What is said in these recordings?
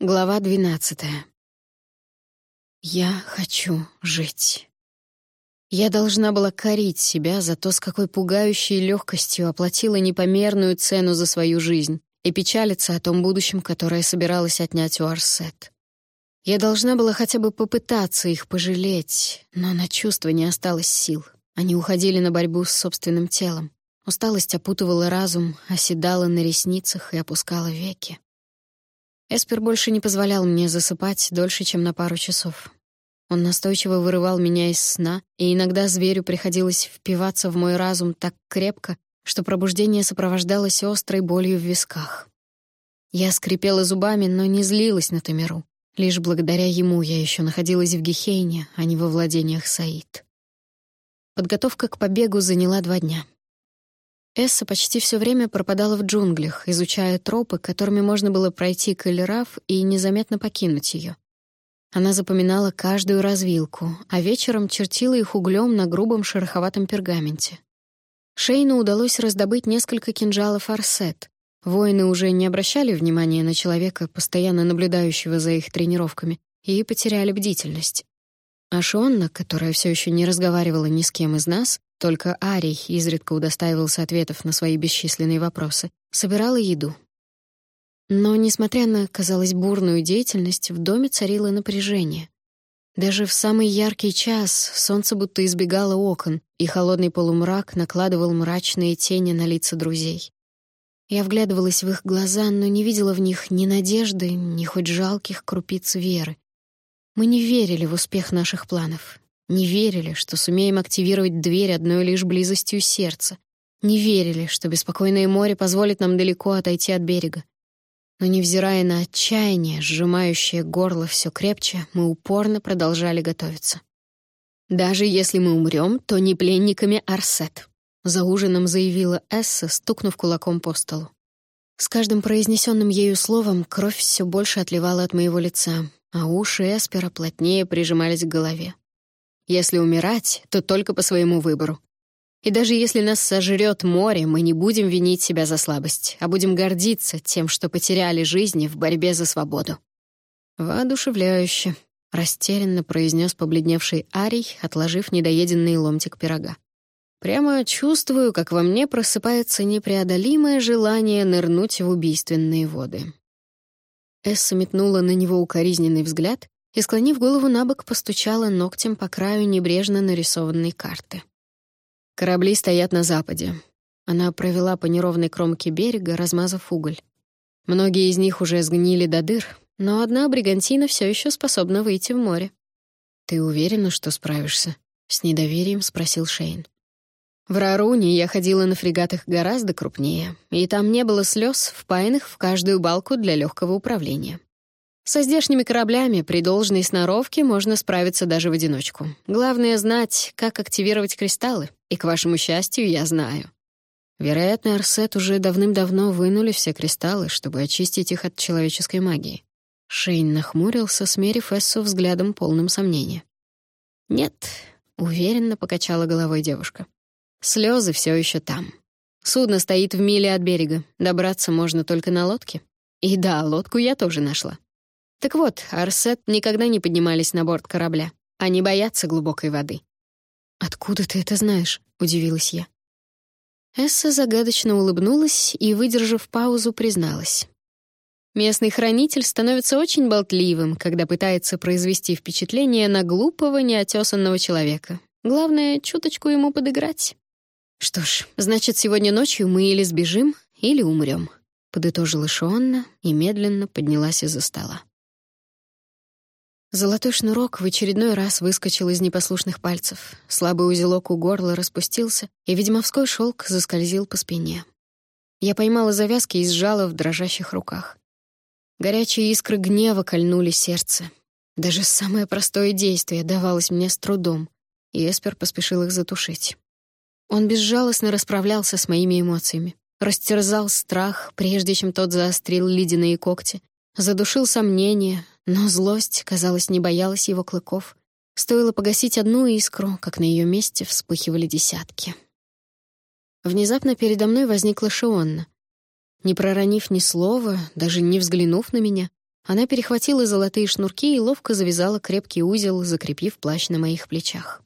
Глава двенадцатая. Я хочу жить. Я должна была корить себя за то, с какой пугающей легкостью оплатила непомерную цену за свою жизнь и печалиться о том будущем, которое собиралась отнять у Арсет. Я должна была хотя бы попытаться их пожалеть, но на чувства не осталось сил. Они уходили на борьбу с собственным телом. Усталость опутывала разум, оседала на ресницах и опускала веки. Эспер больше не позволял мне засыпать дольше, чем на пару часов. Он настойчиво вырывал меня из сна, и иногда зверю приходилось впиваться в мой разум так крепко, что пробуждение сопровождалось острой болью в висках. Я скрипела зубами, но не злилась на Тамиру. Лишь благодаря ему я еще находилась в Гехейне, а не во владениях Саид. Подготовка к побегу заняла два дня. Эсса почти все время пропадала в джунглях, изучая тропы, которыми можно было пройти к Эльраф и незаметно покинуть ее. Она запоминала каждую развилку, а вечером чертила их углем на грубом шероховатом пергаменте. Шейну удалось раздобыть несколько кинжалов арсет. Воины уже не обращали внимания на человека, постоянно наблюдающего за их тренировками, и потеряли бдительность. А Шонна, которая все еще не разговаривала ни с кем из нас, только Арий изредка удостаивался ответов на свои бесчисленные вопросы, собирала еду. Но, несмотря на, казалось, бурную деятельность, в доме царило напряжение. Даже в самый яркий час солнце будто избегало окон, и холодный полумрак накладывал мрачные тени на лица друзей. Я вглядывалась в их глаза, но не видела в них ни надежды, ни хоть жалких крупиц веры. Мы не верили в успех наших планов, не верили, что сумеем активировать дверь одной лишь близостью сердца. Не верили, что беспокойное море позволит нам далеко отойти от берега. Но невзирая на отчаяние, сжимающее горло все крепче, мы упорно продолжали готовиться. «Даже если мы умрем, то не пленниками Арсет», — за ужином заявила Эсса, стукнув кулаком по столу. С каждым произнесенным ею словом кровь все больше отливала от моего лица, а уши Эспера плотнее прижимались к голове. Если умирать, то только по своему выбору. И даже если нас сожрет море, мы не будем винить себя за слабость, а будем гордиться тем, что потеряли жизни в борьбе за свободу. Воодушевляюще, растерянно произнес побледневший Арий, отложив недоеденный ломтик пирога. Прямо чувствую, как во мне просыпается непреодолимое желание нырнуть в убийственные воды. Эсса метнула на него укоризненный взгляд и, склонив голову на бок, постучала ногтем по краю небрежно нарисованной карты. Корабли стоят на западе. Она провела по неровной кромке берега, размазав уголь. Многие из них уже сгнили до дыр, но одна бригантина все еще способна выйти в море. «Ты уверена, что справишься?» — с недоверием спросил Шейн. В Раруне я ходила на фрегатах гораздо крупнее, и там не было слез, впаянных в каждую балку для легкого управления. Со здешними кораблями при должной сноровке можно справиться даже в одиночку. Главное — знать, как активировать кристаллы, и, к вашему счастью, я знаю. Вероятно, Арсет уже давным-давно вынули все кристаллы, чтобы очистить их от человеческой магии. Шейн нахмурился, смерив Эссу взглядом полным сомнения. «Нет», — уверенно покачала головой девушка. «Слезы все еще там. Судно стоит в миле от берега, добраться можно только на лодке. И да, лодку я тоже нашла. Так вот, Арсет никогда не поднимались на борт корабля. Они боятся глубокой воды. «Откуда ты это знаешь?» — удивилась я. Эсса загадочно улыбнулась и, выдержав паузу, призналась. Местный хранитель становится очень болтливым, когда пытается произвести впечатление на глупого, неотесанного человека. Главное — чуточку ему подыграть. «Что ж, значит, сегодня ночью мы или сбежим, или умрем», — подытожила Шуанна и медленно поднялась из-за стола. Золотой шнурок в очередной раз выскочил из непослушных пальцев. Слабый узелок у горла распустился, и ведьмовской шелк заскользил по спине. Я поймала завязки и сжала в дрожащих руках. Горячие искры гнева кольнули сердце. Даже самое простое действие давалось мне с трудом, и Эспер поспешил их затушить. Он безжалостно расправлялся с моими эмоциями, растерзал страх, прежде чем тот заострил ледяные когти, задушил сомнения, но злость, казалось, не боялась его клыков. Стоило погасить одну искру, как на ее месте вспыхивали десятки. Внезапно передо мной возникла Шионна. Не проронив ни слова, даже не взглянув на меня, Она перехватила золотые шнурки и ловко завязала крепкий узел, закрепив плащ на моих плечах.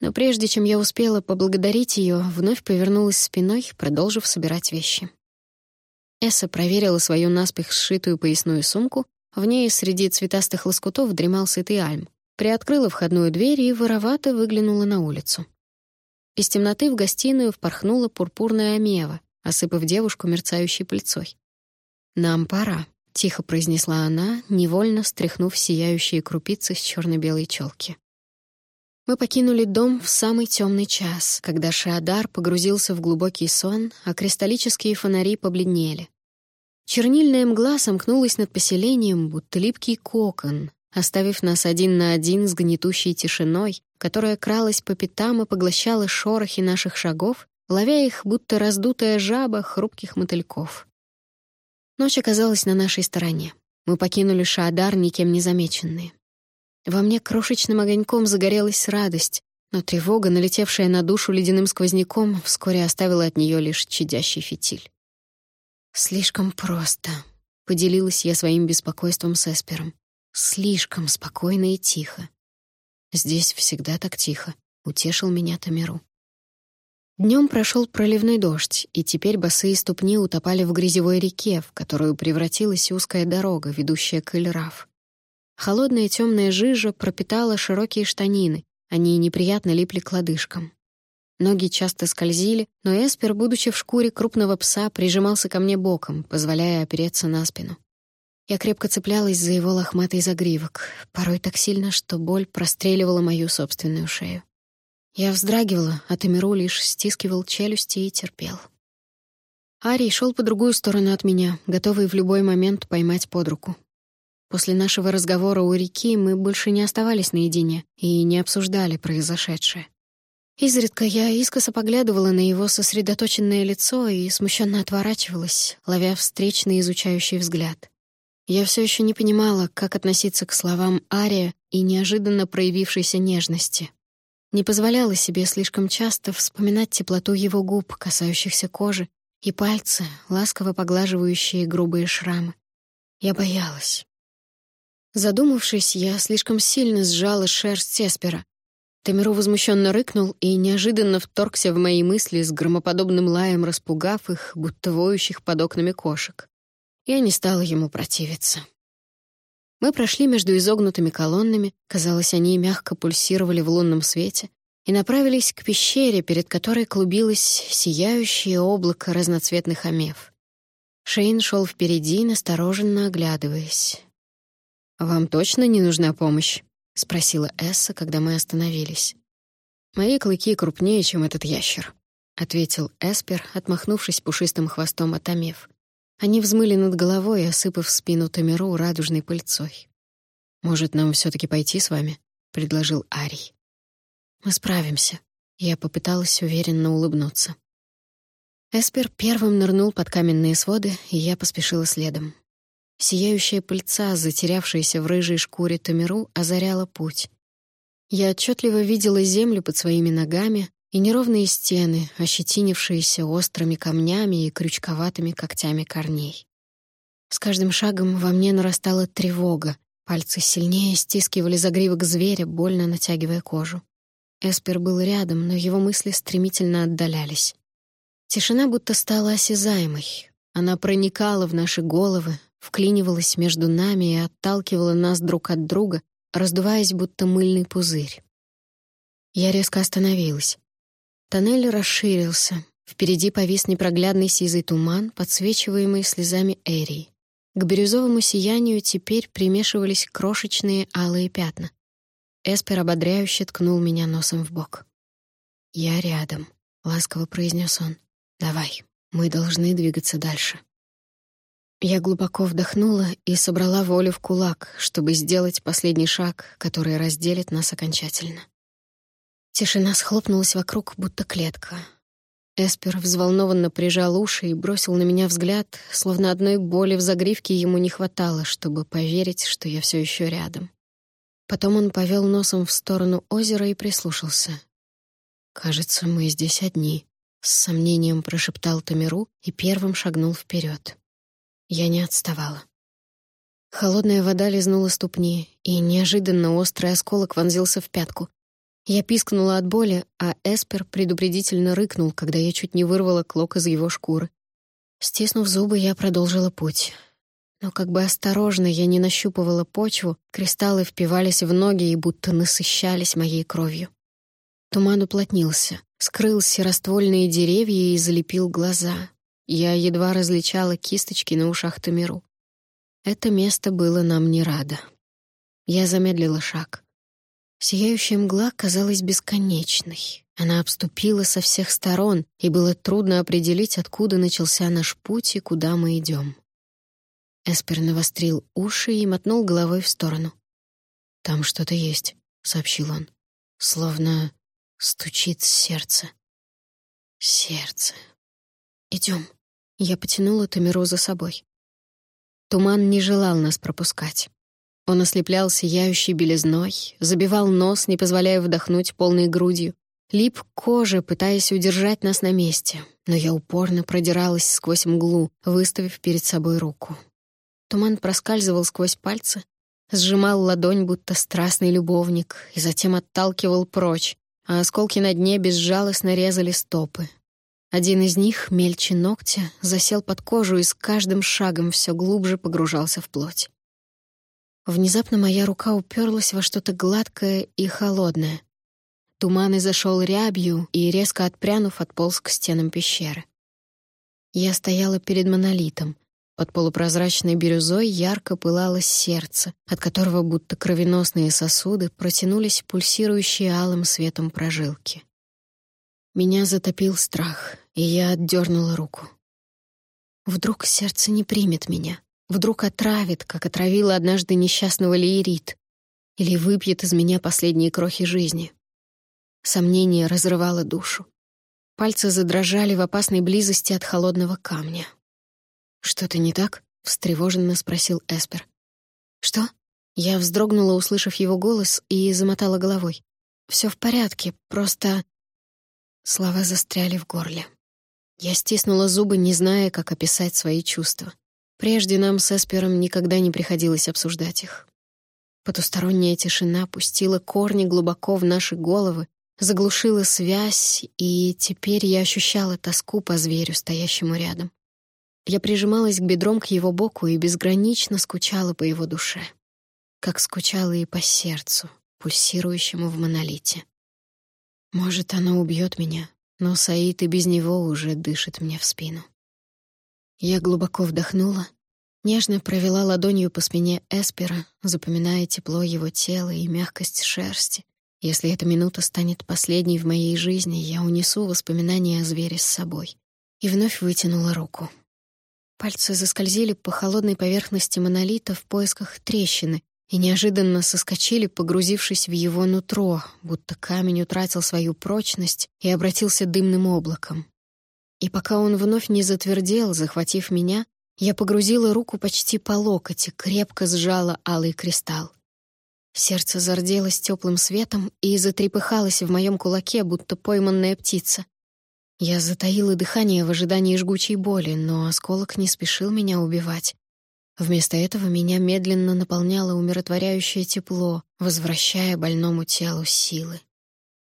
Но прежде чем я успела поблагодарить ее, вновь повернулась спиной, продолжив собирать вещи. Эсса проверила свою наспех сшитую поясную сумку. В ней среди цветастых лоскутов дремал сытый альм. Приоткрыла входную дверь и воровато выглянула на улицу. Из темноты в гостиную впорхнула пурпурная амева, осыпав девушку мерцающей пыльцой. «Нам пора», — тихо произнесла она, невольно стряхнув сияющие крупицы с черно белой челки. Мы покинули дом в самый темный час, когда Шаадар погрузился в глубокий сон, а кристаллические фонари побледнели. Чернильная мгла сомкнулась над поселением, будто липкий кокон, оставив нас один на один с гнетущей тишиной, которая кралась по пятам и поглощала шорохи наших шагов, ловя их, будто раздутая жаба хрупких мотыльков. Ночь оказалась на нашей стороне. Мы покинули Шаадар никем не замеченные. Во мне крошечным огоньком загорелась радость, но тревога, налетевшая на душу ледяным сквозняком, вскоре оставила от нее лишь чадящий фитиль. «Слишком просто», — поделилась я своим беспокойством с Эспером. «Слишком спокойно и тихо». «Здесь всегда так тихо», — утешил меня Тамиру. Днем прошел проливной дождь, и теперь босые ступни утопали в грязевой реке, в которую превратилась узкая дорога, ведущая к Эльраф. Холодная темная жижа пропитала широкие штанины, они неприятно липли к лодыжкам. Ноги часто скользили, но Эспер, будучи в шкуре крупного пса, прижимался ко мне боком, позволяя опереться на спину. Я крепко цеплялась за его лохматый загривок, порой так сильно, что боль простреливала мою собственную шею. Я вздрагивала, а Тамиру лишь стискивал челюсти и терпел. Арий шел по другую сторону от меня, готовый в любой момент поймать под руку. После нашего разговора у реки мы больше не оставались наедине и не обсуждали произошедшее. Изредка я искоса поглядывала на его сосредоточенное лицо и смущенно отворачивалась, ловя встречный изучающий взгляд. Я все еще не понимала, как относиться к словам Ария и неожиданно проявившейся нежности. Не позволяла себе слишком часто вспоминать теплоту его губ, касающихся кожи, и пальцы, ласково поглаживающие грубые шрамы. Я боялась. Задумавшись, я слишком сильно сжала шерсть Эспера. Тамиру возмущенно рыкнул и неожиданно вторгся в мои мысли с громоподобным лаем, распугав их, будто воющих под окнами кошек. Я не стала ему противиться. Мы прошли между изогнутыми колоннами, казалось, они мягко пульсировали в лунном свете, и направились к пещере, перед которой клубилось сияющее облако разноцветных омев. Шейн шел впереди, настороженно оглядываясь. «Вам точно не нужна помощь?» — спросила Эсса, когда мы остановились. «Мои клыки крупнее, чем этот ящер», — ответил Эспер, отмахнувшись пушистым хвостом от омев. Они взмыли над головой, осыпав спину Тамиру радужной пыльцой. «Может, нам все таки пойти с вами?» — предложил Арий. «Мы справимся», — я попыталась уверенно улыбнуться. Эспер первым нырнул под каменные своды, и я поспешила следом. Сияющая пыльца, затерявшаяся в рыжей шкуре Тамиру, озаряла путь. Я отчетливо видела землю под своими ногами и неровные стены, ощетинившиеся острыми камнями и крючковатыми когтями корней. С каждым шагом во мне нарастала тревога, пальцы сильнее стискивали загривок зверя, больно натягивая кожу. Эспер был рядом, но его мысли стремительно отдалялись. Тишина будто стала осязаемой. Она проникала в наши головы, вклинивалась между нами и отталкивала нас друг от друга, раздуваясь, будто мыльный пузырь. Я резко остановилась. Тоннель расширился. Впереди повис непроглядный сизый туман, подсвечиваемый слезами Эрии. К бирюзовому сиянию теперь примешивались крошечные алые пятна. Эспер ободряюще ткнул меня носом в бок. «Я рядом», — ласково произнес он. «Давай, мы должны двигаться дальше». Я глубоко вдохнула и собрала волю в кулак, чтобы сделать последний шаг, который разделит нас окончательно. Тишина схлопнулась вокруг, будто клетка. Эспер взволнованно прижал уши и бросил на меня взгляд, словно одной боли в загривке ему не хватало, чтобы поверить, что я все еще рядом. Потом он повел носом в сторону озера и прислушался. «Кажется, мы здесь одни», — с сомнением прошептал Тамиру и первым шагнул вперед. Я не отставала. Холодная вода лизнула ступни, и неожиданно острый осколок вонзился в пятку. Я пискнула от боли, а Эспер предупредительно рыкнул, когда я чуть не вырвала клок из его шкуры. Стиснув зубы, я продолжила путь. Но как бы осторожно я не нащупывала почву, кристаллы впивались в ноги и будто насыщались моей кровью. Туман уплотнился, скрыл сероствольные деревья и залепил глаза. Я едва различала кисточки на ушах Тамиру. Это место было нам не радо. Я замедлила шаг. Сияющая мгла казалась бесконечной. Она обступила со всех сторон, и было трудно определить, откуда начался наш путь и куда мы идем. Эспер навострил уши и мотнул головой в сторону. «Там что-то есть», — сообщил он. «Словно стучит сердце». «Сердце. Идем». Я потянула Тамиру за собой. Туман не желал нас пропускать. Он ослеплял сияющей белизной, забивал нос, не позволяя вдохнуть полной грудью, лип к коже, пытаясь удержать нас на месте, но я упорно продиралась сквозь мглу, выставив перед собой руку. Туман проскальзывал сквозь пальцы, сжимал ладонь, будто страстный любовник, и затем отталкивал прочь, а осколки на дне безжалостно резали стопы. Один из них, мельче ногтя, засел под кожу и с каждым шагом все глубже погружался в плоть. Внезапно моя рука уперлась во что-то гладкое и холодное. Туман изошел рябью и, резко отпрянув, отполз к стенам пещеры. Я стояла перед монолитом. Под полупрозрачной бирюзой ярко пылало сердце, от которого будто кровеносные сосуды протянулись пульсирующие алым светом прожилки. Меня затопил страх, и я отдернула руку. Вдруг сердце не примет меня. Вдруг отравит, как отравила однажды несчастного Лиерит, или выпьет из меня последние крохи жизни. Сомнение разрывало душу. Пальцы задрожали в опасной близости от холодного камня. «Что-то не так?» — встревоженно спросил Эспер. «Что?» Я вздрогнула, услышав его голос, и замотала головой. «Все в порядке, просто...» Слова застряли в горле. Я стиснула зубы, не зная, как описать свои чувства. Прежде нам с Эспером никогда не приходилось обсуждать их. Потусторонняя тишина пустила корни глубоко в наши головы, заглушила связь, и теперь я ощущала тоску по зверю, стоящему рядом. Я прижималась к бедром к его боку и безгранично скучала по его душе, как скучала и по сердцу, пульсирующему в монолите. Может, оно убьет меня, но Саид и без него уже дышит мне в спину. Я глубоко вдохнула, нежно провела ладонью по спине Эспера, запоминая тепло его тела и мягкость шерсти. Если эта минута станет последней в моей жизни, я унесу воспоминания о звере с собой. И вновь вытянула руку. Пальцы заскользили по холодной поверхности монолита в поисках трещины и неожиданно соскочили, погрузившись в его нутро, будто камень утратил свою прочность и обратился дымным облаком. И пока он вновь не затвердел, захватив меня, я погрузила руку почти по локоть и крепко сжала алый кристалл. Сердце зарделось теплым светом и затрепыхалось в моем кулаке, будто пойманная птица. Я затаила дыхание в ожидании жгучей боли, но осколок не спешил меня убивать. Вместо этого меня медленно наполняло умиротворяющее тепло, возвращая больному телу силы.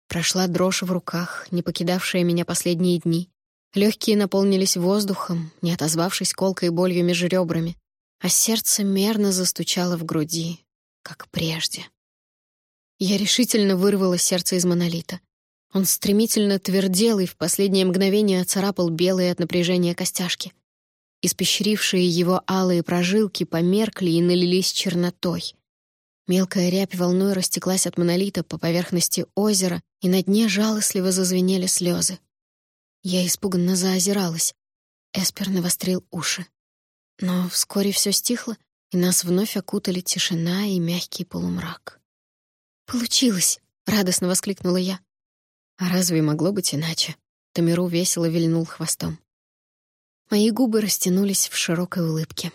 Прошла дрожь в руках, не покидавшая меня последние дни. Легкие наполнились воздухом, не отозвавшись колкой болью между ребрами, а сердце мерно застучало в груди, как прежде. Я решительно вырвала сердце из монолита. Он стремительно твердел и в последнее мгновение оцарапал белые от напряжения костяшки. Испещрившие его алые прожилки померкли и налились чернотой. Мелкая рябь волной растеклась от монолита по поверхности озера, и на дне жалостливо зазвенели слезы. Я испуганно заозиралась. Эспер навострил уши. Но вскоре все стихло, и нас вновь окутали тишина и мягкий полумрак. «Получилось!» — радостно воскликнула я. А разве могло быть иначе? Тамиру весело вильнул хвостом. Мои губы растянулись в широкой улыбке.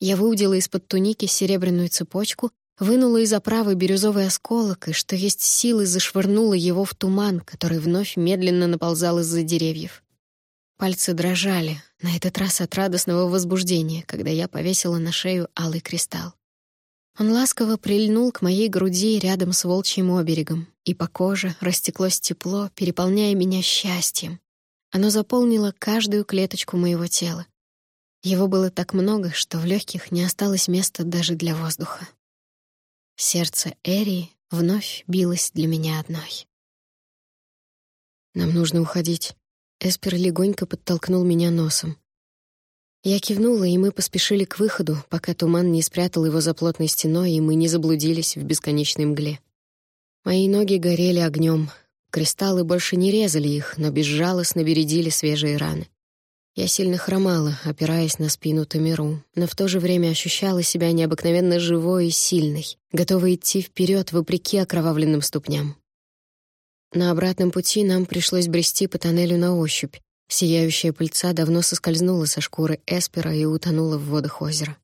Я выудила из-под туники серебряную цепочку вынула из оправы бирюзовый осколок и, что есть силы, зашвырнула его в туман, который вновь медленно наползал из-за деревьев. Пальцы дрожали, на этот раз от радостного возбуждения, когда я повесила на шею алый кристалл. Он ласково прильнул к моей груди рядом с волчьим оберегом, и по коже растеклось тепло, переполняя меня счастьем. Оно заполнило каждую клеточку моего тела. Его было так много, что в легких не осталось места даже для воздуха. Сердце Эри вновь билось для меня одной. «Нам нужно уходить». Эспер легонько подтолкнул меня носом. Я кивнула, и мы поспешили к выходу, пока туман не спрятал его за плотной стеной, и мы не заблудились в бесконечной мгле. Мои ноги горели огнем. Кристаллы больше не резали их, но безжалостно бередили свежие раны. Я сильно хромала, опираясь на спину Тамиру, но в то же время ощущала себя необыкновенно живой и сильной, готовой идти вперед вопреки окровавленным ступням. На обратном пути нам пришлось брести по тоннелю на ощупь, Сияющая пыльца давно соскользнула со шкуры Эспера и утонула в водах озера.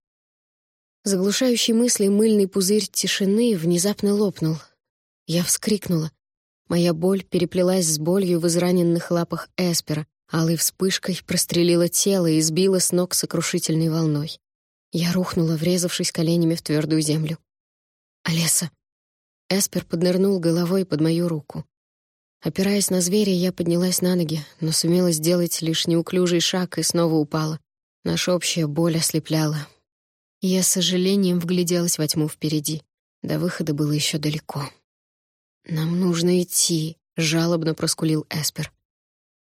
Заглушающий мысли мыльный пузырь тишины внезапно лопнул. Я вскрикнула. Моя боль переплелась с болью в израненных лапах Эспера, алой вспышкой прострелила тело и сбила с ног сокрушительной волной. Я рухнула, врезавшись коленями в твердую землю. «Олеса!» Эспер поднырнул головой под мою руку. Опираясь на зверя, я поднялась на ноги, но сумела сделать лишь неуклюжий шаг и снова упала. Наша общая боль ослепляла. Я с сожалением вгляделась во тьму впереди. До выхода было еще далеко. «Нам нужно идти», — жалобно проскулил Эспер.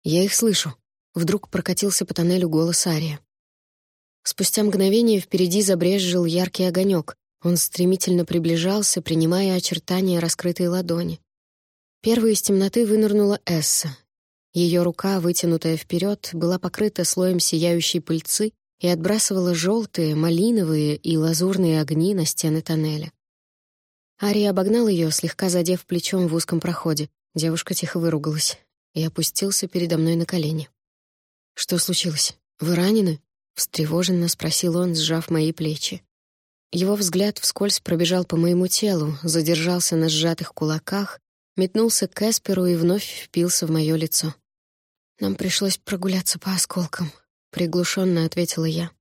«Я их слышу». Вдруг прокатился по тоннелю голос Ария. Спустя мгновение впереди забрезжил яркий огонек. Он стремительно приближался, принимая очертания раскрытой ладони. Первой из темноты вынырнула Эсса. Ее рука, вытянутая вперед, была покрыта слоем сияющей пыльцы и отбрасывала желтые, малиновые и лазурные огни на стены тоннеля. Ария обогнал ее, слегка задев плечом в узком проходе. Девушка тихо выругалась и опустился передо мной на колени. «Что случилось? Вы ранены?» — встревоженно спросил он, сжав мои плечи. Его взгляд вскользь пробежал по моему телу, задержался на сжатых кулаках метнулся к Эсперу и вновь впился в мое лицо. «Нам пришлось прогуляться по осколкам», — приглушенно ответила я.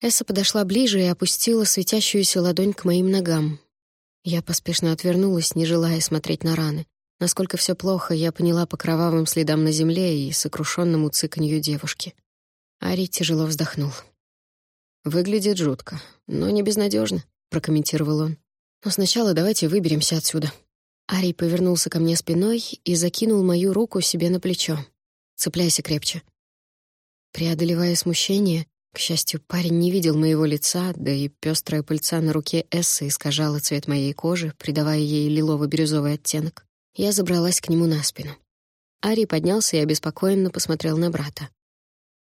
Эсса подошла ближе и опустила светящуюся ладонь к моим ногам. Я поспешно отвернулась, не желая смотреть на раны. Насколько все плохо, я поняла по кровавым следам на земле и сокрушенному цыканью девушки. Ари тяжело вздохнул. «Выглядит жутко, но не безнадежно, прокомментировал он. «Но сначала давайте выберемся отсюда». Арий повернулся ко мне спиной и закинул мою руку себе на плечо. «Цепляйся крепче». Преодолевая смущение, к счастью, парень не видел моего лица, да и пестрая пыльца на руке Эссы искажала цвет моей кожи, придавая ей лилово-бирюзовый оттенок. Я забралась к нему на спину. Ари поднялся и обеспокоенно посмотрел на брата.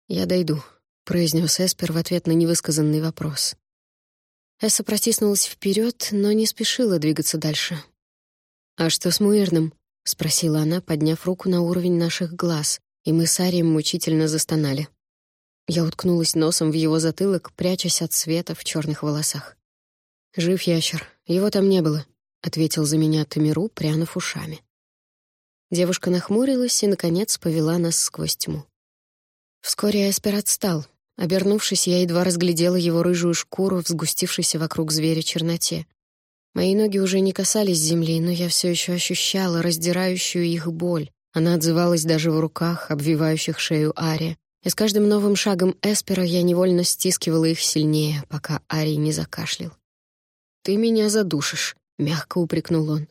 «Я дойду», — произнес Эспер в ответ на невысказанный вопрос. Эсса протиснулась вперед, но не спешила двигаться дальше. «А что с Муэрном?» — спросила она, подняв руку на уровень наших глаз, и мы с Арием мучительно застонали. Я уткнулась носом в его затылок, прячась от света в черных волосах. «Жив ящер, его там не было», — ответил за меня Тамиру, прянув ушами. Девушка нахмурилась и, наконец, повела нас сквозь тьму. Вскоре Эспер отстал. Обернувшись, я едва разглядела его рыжую шкуру в сгустившейся вокруг зверя черноте. Мои ноги уже не касались земли, но я все еще ощущала раздирающую их боль. Она отзывалась даже в руках, обвивающих шею Ари. И с каждым новым шагом Эспера я невольно стискивала их сильнее, пока Ари не закашлял. «Ты меня задушишь», — мягко упрекнул он.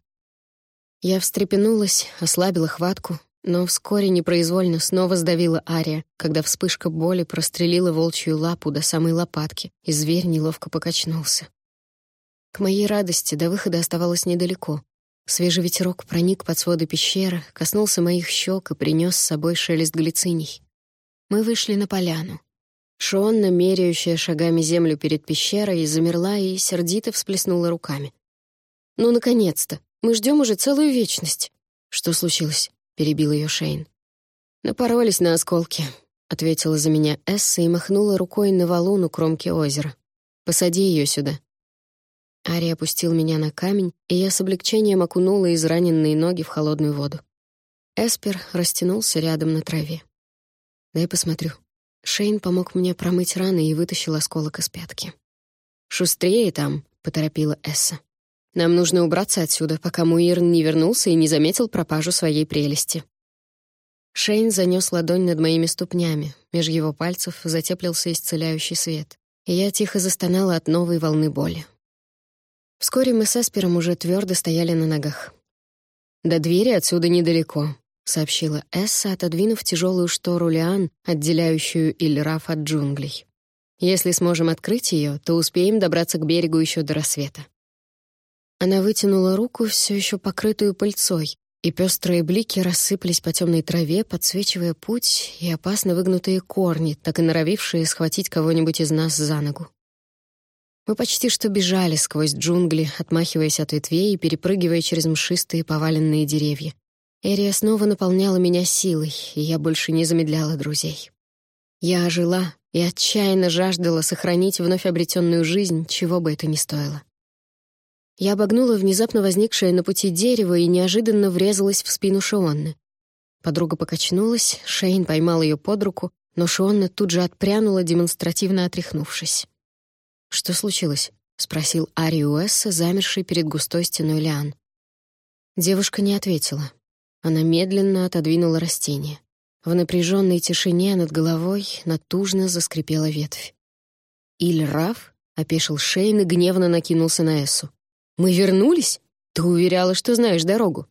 Я встрепенулась, ослабила хватку, но вскоре непроизвольно снова сдавила Ария, когда вспышка боли прострелила волчью лапу до самой лопатки, и зверь неловко покачнулся. К моей радости до выхода оставалось недалеко. Свежий ветерок проник под своды пещеры, коснулся моих щек и принес с собой шелест глициний. Мы вышли на поляну. Шонна, меряющая шагами землю перед пещерой, замерла и сердито всплеснула руками. «Ну, наконец-то! Мы ждем уже целую вечность!» «Что случилось?» — перебил ее Шейн. «Напоролись на осколки», — ответила за меня Эсса и махнула рукой на валун у кромки озера. «Посади ее сюда». Ари опустил меня на камень, и я с облегчением окунула израненные ноги в холодную воду. Эспер растянулся рядом на траве. Дай посмотрю». Шейн помог мне промыть раны и вытащил осколок из пятки. «Шустрее там», — поторопила Эсса. «Нам нужно убраться отсюда, пока Муирн не вернулся и не заметил пропажу своей прелести». Шейн занёс ладонь над моими ступнями, меж его пальцев затеплился исцеляющий свет, и я тихо застонала от новой волны боли. Вскоре мы с Эспером уже твердо стояли на ногах. «До двери отсюда недалеко», — сообщила Эсса, отодвинув тяжелую штору лиан, отделяющую Ильраф от джунглей. «Если сможем открыть ее, то успеем добраться к берегу еще до рассвета». Она вытянула руку, все еще покрытую пыльцой, и пестрые блики рассыпались по темной траве, подсвечивая путь и опасно выгнутые корни, так и норовившие схватить кого-нибудь из нас за ногу. Мы почти что бежали сквозь джунгли, отмахиваясь от ветвей и перепрыгивая через мшистые поваленные деревья. Эрия снова наполняла меня силой, и я больше не замедляла друзей. Я ожила и отчаянно жаждала сохранить вновь обретенную жизнь, чего бы это ни стоило. Я обогнула внезапно возникшее на пути дерево и неожиданно врезалась в спину Шионны. Подруга покачнулась, Шейн поймал ее под руку, но Шионна тут же отпрянула, демонстративно отряхнувшись. «Что случилось?» — спросил Ари Уэсса, замерший перед густой стеной лиан. Девушка не ответила. Она медленно отодвинула растение. В напряженной тишине над головой натужно заскрипела ветвь. «Иль Раф?» — опешил Шейн и гневно накинулся на Эссу. «Мы вернулись? Ты уверяла, что знаешь дорогу».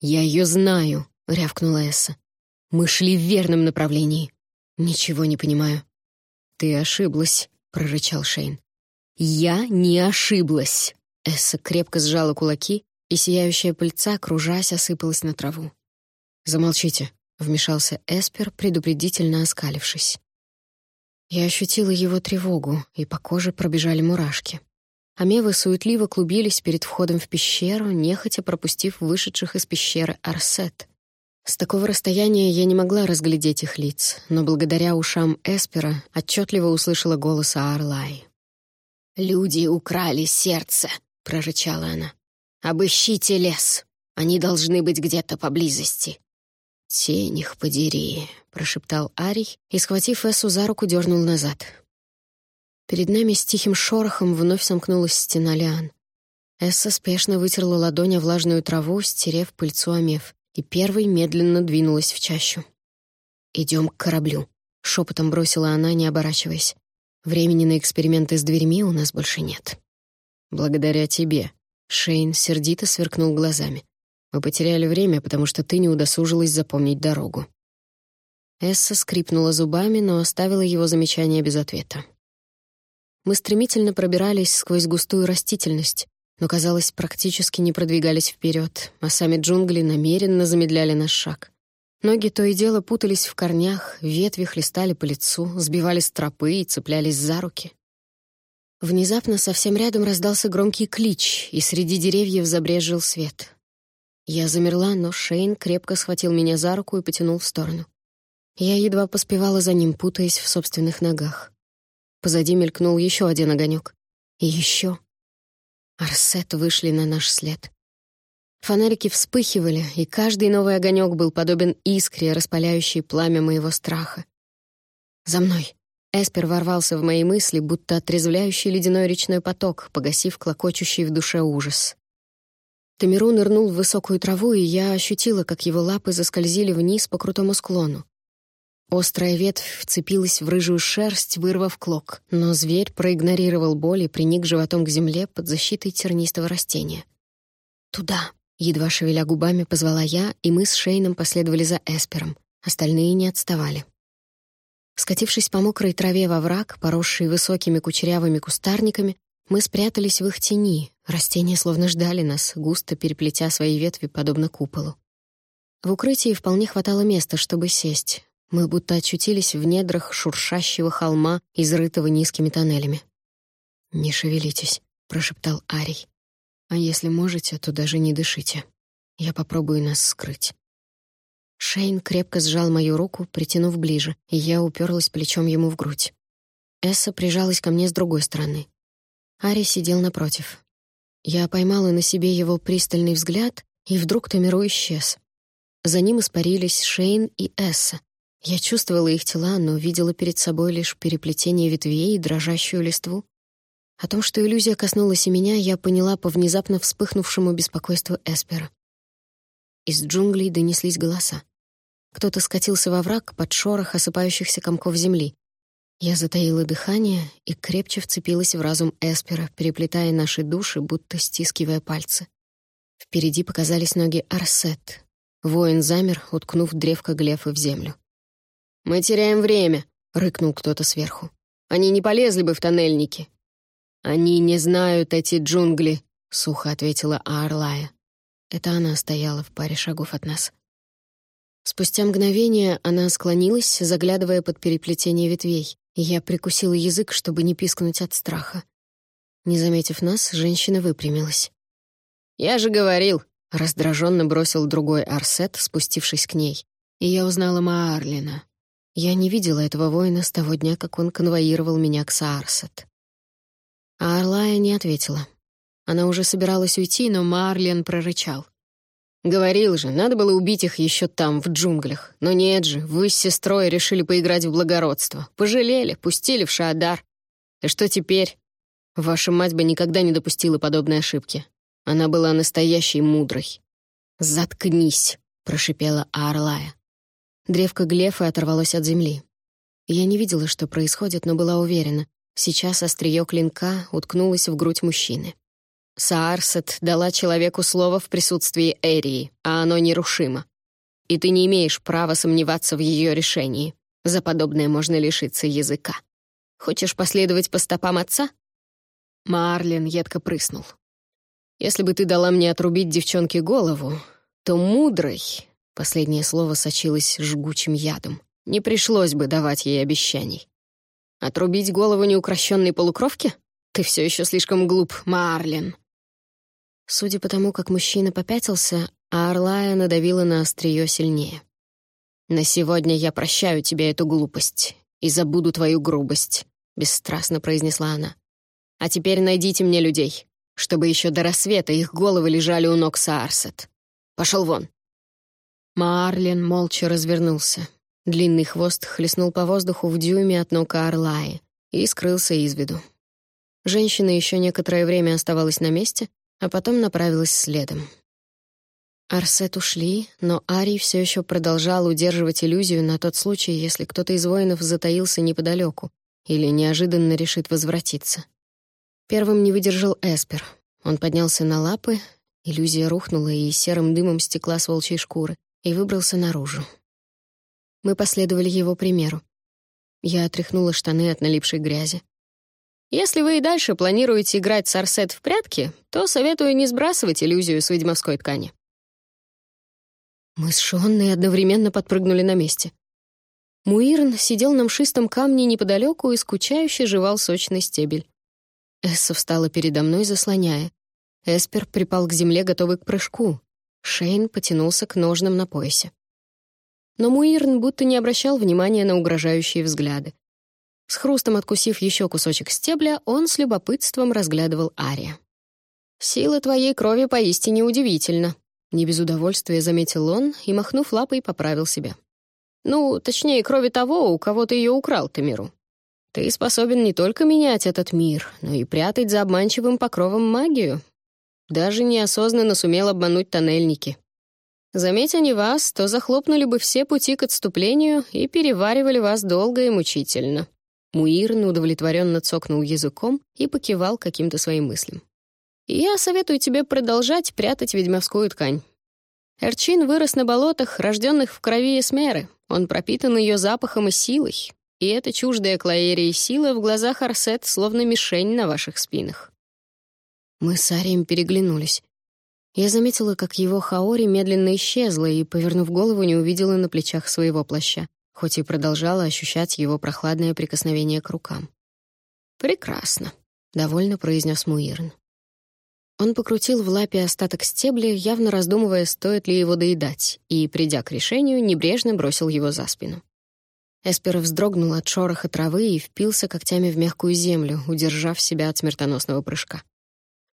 «Я ее знаю», — рявкнула Эсса. «Мы шли в верном направлении». «Ничего не понимаю». «Ты ошиблась», — прорычал Шейн. «Я не ошиблась!» Эсса крепко сжала кулаки, и сияющая пыльца, кружась, осыпалась на траву. «Замолчите», — вмешался Эспер, предупредительно оскалившись. Я ощутила его тревогу, и по коже пробежали мурашки. Амевы суетливо клубились перед входом в пещеру, нехотя пропустив вышедших из пещеры Арсет. С такого расстояния я не могла разглядеть их лиц, но благодаря ушам Эспера отчетливо услышала голос Арлай. «Люди украли сердце», — прорычала она. «Обыщите лес. Они должны быть где-то поблизости». «Тень их подери», — прошептал Арий и, схватив Эссу за руку, дернул назад. Перед нами с тихим шорохом вновь сомкнулась стена лиан. Эсса спешно вытерла ладонь о влажную траву, стерев пыльцу омев, и первой медленно двинулась в чащу. «Идем к кораблю», — шепотом бросила она, не оборачиваясь. «Времени на эксперименты с дверьми у нас больше нет». «Благодаря тебе», — Шейн сердито сверкнул глазами. «Мы потеряли время, потому что ты не удосужилась запомнить дорогу». Эсса скрипнула зубами, но оставила его замечание без ответа. Мы стремительно пробирались сквозь густую растительность, но, казалось, практически не продвигались вперед, а сами джунгли намеренно замедляли наш шаг. Ноги то и дело путались в корнях, ветви хлестали по лицу, сбивали с тропы и цеплялись за руки. Внезапно совсем рядом раздался громкий клич, и среди деревьев забрезжил свет. Я замерла, но Шейн крепко схватил меня за руку и потянул в сторону. Я едва поспевала за ним, путаясь в собственных ногах. Позади мелькнул еще один огонек. И еще. Арсет вышли на наш след. Фонарики вспыхивали, и каждый новый огонек был подобен искре, распаляющей пламя моего страха. «За мной!» Эспер ворвался в мои мысли, будто отрезвляющий ледяной речной поток, погасив клокочущий в душе ужас. Тамиру нырнул в высокую траву, и я ощутила, как его лапы заскользили вниз по крутому склону. Острая ветвь вцепилась в рыжую шерсть, вырвав клок, но зверь проигнорировал боль и приник животом к земле под защитой тернистого растения. «Туда!» — едва шевеля губами позвала я, и мы с Шейном последовали за Эспером. Остальные не отставали. Скатившись по мокрой траве во враг, поросший высокими кучерявыми кустарниками, мы спрятались в их тени. Растения словно ждали нас, густо переплетя свои ветви подобно куполу. В укрытии вполне хватало места, чтобы сесть, мы будто очутились в недрах шуршащего холма, изрытого низкими тоннелями. «Не шевелитесь», — прошептал Арий. «А если можете, то даже не дышите. Я попробую нас скрыть». Шейн крепко сжал мою руку, притянув ближе, и я уперлась плечом ему в грудь. Эсса прижалась ко мне с другой стороны. Ари сидел напротив. Я поймала на себе его пристальный взгляд, и вдруг Тамиро исчез. За ним испарились Шейн и Эсса, Я чувствовала их тела, но видела перед собой лишь переплетение ветвей и дрожащую листву. О том, что иллюзия коснулась и меня, я поняла по внезапно вспыхнувшему беспокойству Эспера. Из джунглей донеслись голоса. Кто-то скатился во враг под шорох осыпающихся комков земли. Я затаила дыхание и крепче вцепилась в разум Эспера, переплетая наши души, будто стискивая пальцы. Впереди показались ноги Арсет. Воин замер, уткнув древко глефа в землю. «Мы теряем время», — рыкнул кто-то сверху. «Они не полезли бы в тоннельники». «Они не знают эти джунгли», — сухо ответила Аарлая. Это она стояла в паре шагов от нас. Спустя мгновение она склонилась, заглядывая под переплетение ветвей, и я прикусила язык, чтобы не пискнуть от страха. Не заметив нас, женщина выпрямилась. «Я же говорил», — раздраженно бросил другой Арсет, спустившись к ней. И я узнала Маарлина. Я не видела этого воина с того дня, как он конвоировал меня к Саарсет. А Арлая не ответила. Она уже собиралась уйти, но Марлен прорычал. Говорил же, надо было убить их еще там, в джунглях. Но нет же, вы с сестрой решили поиграть в благородство. Пожалели, пустили в Шаадар. И что теперь? Ваша мать бы никогда не допустила подобной ошибки. Она была настоящей мудрой. «Заткнись», — прошипела Арлая. Древко Глефа оторвалось от земли. Я не видела, что происходит, но была уверена. Сейчас острие клинка уткнулось в грудь мужчины. Саарсет дала человеку слово в присутствии Эрии, а оно нерушимо. И ты не имеешь права сомневаться в ее решении. За подобное можно лишиться языка. Хочешь последовать по стопам отца?» Марлин едко прыснул. «Если бы ты дала мне отрубить девчонке голову, то мудрой...» Последнее слово сочилось жгучим ядом. «Не пришлось бы давать ей обещаний. Отрубить голову неукрощенной полукровки? Ты все еще слишком глуп, Марлин. Судя по тому, как мужчина попятился, а Орлая надавила на острие сильнее. «На сегодня я прощаю тебе эту глупость и забуду твою грубость», — бесстрастно произнесла она. «А теперь найдите мне людей, чтобы еще до рассвета их головы лежали у ног Саарсет. Пошел вон». Маарлен молча развернулся. Длинный хвост хлестнул по воздуху в дюйме от ног Орлаи и скрылся из виду. Женщина еще некоторое время оставалась на месте, а потом направилась следом. Арсет ушли, но Арий все еще продолжал удерживать иллюзию на тот случай, если кто-то из воинов затаился неподалеку или неожиданно решит возвратиться. Первым не выдержал Эспер. Он поднялся на лапы, иллюзия рухнула и серым дымом стекла с волчьей шкуры, и выбрался наружу. Мы последовали его примеру. Я отряхнула штаны от налипшей грязи. Если вы и дальше планируете играть с Арсет в прятки, то советую не сбрасывать иллюзию с ведьмовской ткани. Мы с Шонной одновременно подпрыгнули на месте. Муирн сидел на мшистом камне неподалеку и скучающе жевал сочный стебель. Эсса встала передо мной, заслоняя. Эспер припал к земле, готовый к прыжку. Шейн потянулся к ножнам на поясе. Но Муирн будто не обращал внимания на угрожающие взгляды. С хрустом откусив еще кусочек стебля, он с любопытством разглядывал Ария. «Сила твоей крови поистине удивительна», — не без удовольствия заметил он и, махнув лапой, поправил себя. «Ну, точнее, крови того, у кого ты ее украл, Тамиру. Ты способен не только менять этот мир, но и прятать за обманчивым покровом магию. Даже неосознанно сумел обмануть тоннельники. Заметь они вас, то захлопнули бы все пути к отступлению и переваривали вас долго и мучительно. Муирн удовлетворенно цокнул языком и покивал каким-то своим мыслям. «Я советую тебе продолжать прятать ведьмовскую ткань. Эрчин вырос на болотах, рожденных в крови Эсмеры. Он пропитан ее запахом и силой. И эта чуждая Клаэрии сила в глазах Арсет словно мишень на ваших спинах». Мы с Арием переглянулись. Я заметила, как его Хаори медленно исчезла и, повернув голову, не увидела на плечах своего плаща хоть и продолжала ощущать его прохладное прикосновение к рукам. «Прекрасно», — довольно произнес Муирн. Он покрутил в лапе остаток стебля, явно раздумывая, стоит ли его доедать, и, придя к решению, небрежно бросил его за спину. Эспер вздрогнул от шороха травы и впился когтями в мягкую землю, удержав себя от смертоносного прыжка.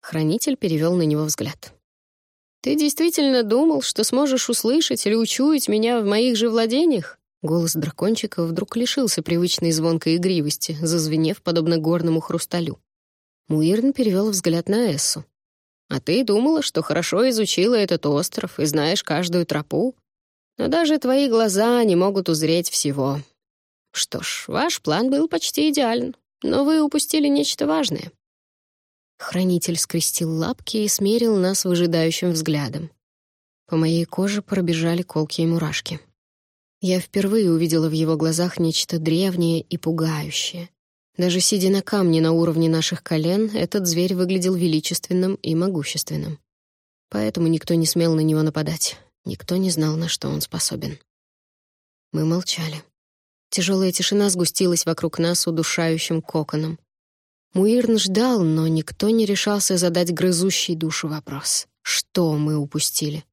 Хранитель перевел на него взгляд. «Ты действительно думал, что сможешь услышать или учуять меня в моих же владениях? Голос дракончика вдруг лишился привычной звонкой игривости, зазвенев подобно горному хрусталю. Муирн перевел взгляд на Эссу. «А ты думала, что хорошо изучила этот остров и знаешь каждую тропу? Но даже твои глаза не могут узреть всего. Что ж, ваш план был почти идеален, но вы упустили нечто важное». Хранитель скрестил лапки и смерил нас выжидающим взглядом. По моей коже пробежали колкие мурашки. Я впервые увидела в его глазах нечто древнее и пугающее. Даже сидя на камне на уровне наших колен, этот зверь выглядел величественным и могущественным. Поэтому никто не смел на него нападать. Никто не знал, на что он способен. Мы молчали. Тяжелая тишина сгустилась вокруг нас удушающим коконом. Муирн ждал, но никто не решался задать грызущий душу вопрос. Что мы упустили?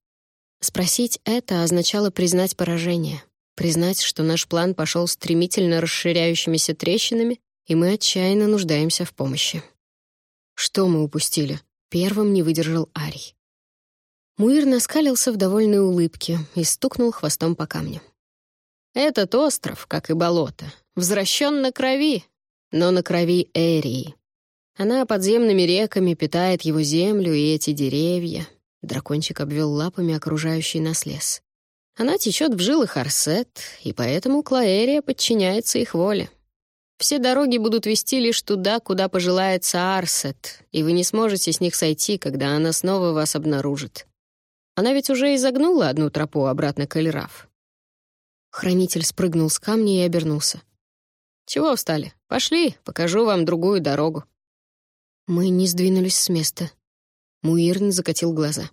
Спросить это означало признать поражение признать, что наш план пошел стремительно расширяющимися трещинами, и мы отчаянно нуждаемся в помощи. Что мы упустили? Первым не выдержал Арий. Муир наскалился в довольной улыбке и стукнул хвостом по камню. «Этот остров, как и болото, возвращен на крови, но на крови Эрии. Она подземными реками питает его землю и эти деревья». Дракончик обвел лапами окружающий нас лес. Она течет в жилах Арсет, и поэтому Клаэрия подчиняется их воле. Все дороги будут вести лишь туда, куда пожелается Арсет, и вы не сможете с них сойти, когда она снова вас обнаружит. Она ведь уже изогнула одну тропу обратно к Эльраф. Хранитель спрыгнул с камня и обернулся. «Чего встали? Пошли, покажу вам другую дорогу». Мы не сдвинулись с места. Муирн закатил глаза.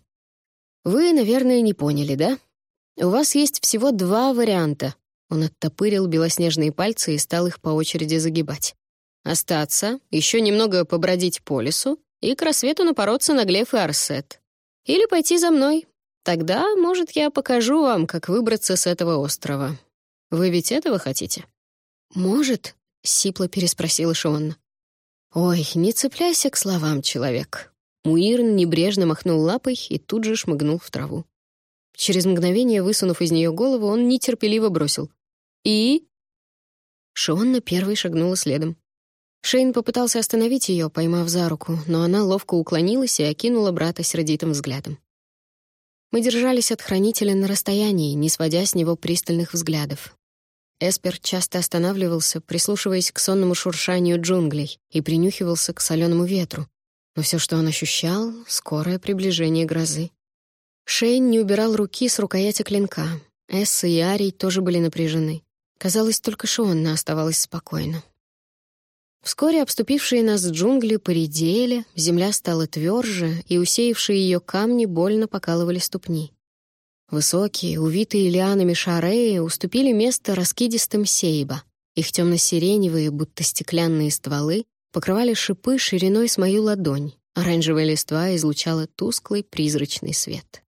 «Вы, наверное, не поняли, да? У вас есть всего два варианта. Он оттопырил белоснежные пальцы и стал их по очереди загибать. Остаться, еще немного побродить по лесу и к рассвету напороться на Глеф и Арсет. Или пойти за мной. Тогда, может, я покажу вам, как выбраться с этого острова. Вы ведь этого хотите? Может, сипло переспросила Шонна. Ой, не цепляйся к словам, человек. Муирн небрежно махнул лапой и тут же шмыгнул в траву. Через мгновение, высунув из нее голову, он нетерпеливо бросил. «И?» Шонна первой шагнула следом. Шейн попытался остановить ее, поймав за руку, но она ловко уклонилась и окинула брата сердитым взглядом. Мы держались от хранителя на расстоянии, не сводя с него пристальных взглядов. Эспер часто останавливался, прислушиваясь к сонному шуршанию джунглей и принюхивался к соленому ветру. Но все, что он ощущал — скорое приближение грозы. Шейн не убирал руки с рукояти клинка. Эсса и Арий тоже были напряжены. Казалось, только Шонна оставалась спокойна. Вскоре обступившие нас джунгли поредели, земля стала тверже, и усеявшие ее камни больно покалывали ступни. Высокие, увитые лианами шареи уступили место раскидистым сейба. Их темно-сиреневые, будто стеклянные стволы, покрывали шипы шириной с мою ладонь. Оранжевая листва излучала тусклый призрачный свет.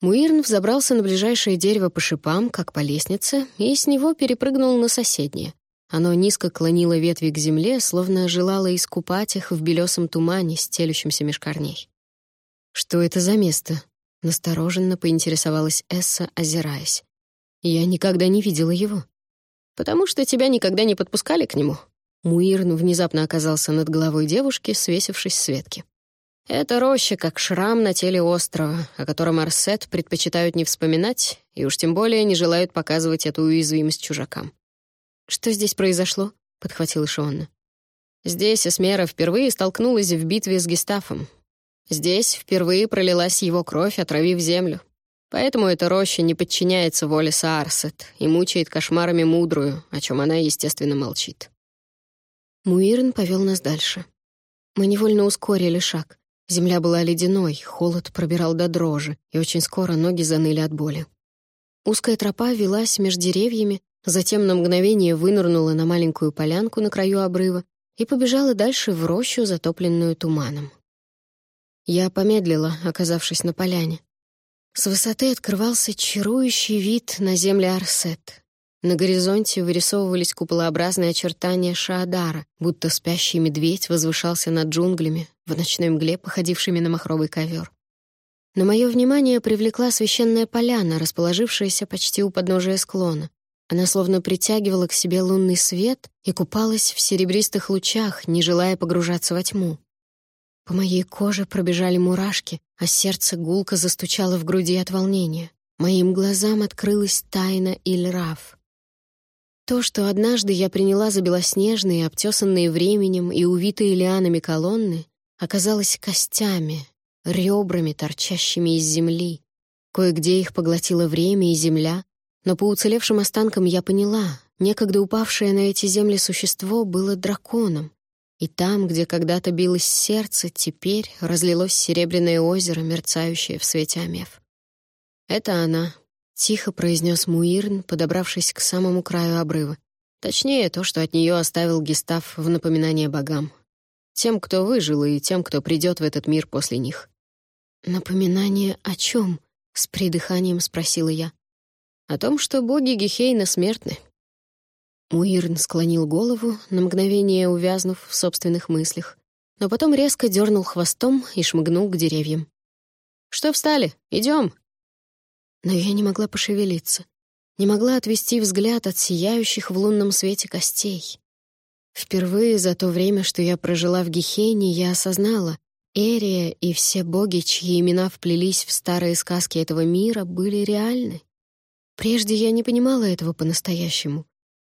Муирн взобрался на ближайшее дерево по шипам, как по лестнице, и с него перепрыгнул на соседнее. Оно низко клонило ветви к земле, словно желало искупать их в белесом тумане, стелющемся меж корней. «Что это за место?» — настороженно поинтересовалась Эсса, озираясь. «Я никогда не видела его». «Потому что тебя никогда не подпускали к нему». Муирн внезапно оказался над головой девушки, свесившись с ветки. Это роща, как шрам на теле острова, о котором Арсет предпочитают не вспоминать и уж тем более не желают показывать эту уязвимость чужакам. «Что здесь произошло?» — подхватила Шонна. «Здесь Эсмера впервые столкнулась в битве с Гестафом. Здесь впервые пролилась его кровь, отравив землю. Поэтому эта роща не подчиняется воле Саарсет и мучает кошмарами мудрую, о чем она, естественно, молчит». Муирн повел нас дальше. Мы невольно ускорили шаг. Земля была ледяной, холод пробирал до дрожи, и очень скоро ноги заныли от боли. Узкая тропа велась между деревьями, затем на мгновение вынырнула на маленькую полянку на краю обрыва и побежала дальше в рощу, затопленную туманом. Я помедлила, оказавшись на поляне. С высоты открывался чарующий вид на земле Арсет. На горизонте вырисовывались куполообразные очертания Шаадара, будто спящий медведь возвышался над джунглями, в ночной мгле, походившими на махровый ковер. Но мое внимание привлекла священная поляна, расположившаяся почти у подножия склона. Она словно притягивала к себе лунный свет и купалась в серебристых лучах, не желая погружаться во тьму. По моей коже пробежали мурашки, а сердце гулко застучало в груди от волнения. Моим глазам открылась тайна Ильраф. То, что однажды я приняла за белоснежные, обтесанные временем и увитые лианами колонны, оказалось костями, ребрами, торчащими из земли. Кое-где их поглотило время и земля, но по уцелевшим останкам я поняла, некогда упавшее на эти земли существо было драконом, и там, где когда-то билось сердце, теперь разлилось серебряное озеро, мерцающее в свете омев. «Это она», — тихо произнес Муирн, подобравшись к самому краю обрыва. Точнее, то, что от нее оставил Гестав в напоминание богам. Тем, кто выжил, и тем, кто придет в этот мир после них. «Напоминание о чем? с придыханием спросила я. «О том, что боги Гехейна смертны». Муирн склонил голову, на мгновение увязнув в собственных мыслях, но потом резко дернул хвостом и шмыгнул к деревьям. «Что встали? Идем!» Но я не могла пошевелиться, не могла отвести взгляд от сияющих в лунном свете костей. Впервые за то время, что я прожила в Гехене, я осознала, Эрия и все боги, чьи имена вплелись в старые сказки этого мира, были реальны. Прежде я не понимала этого по-настоящему.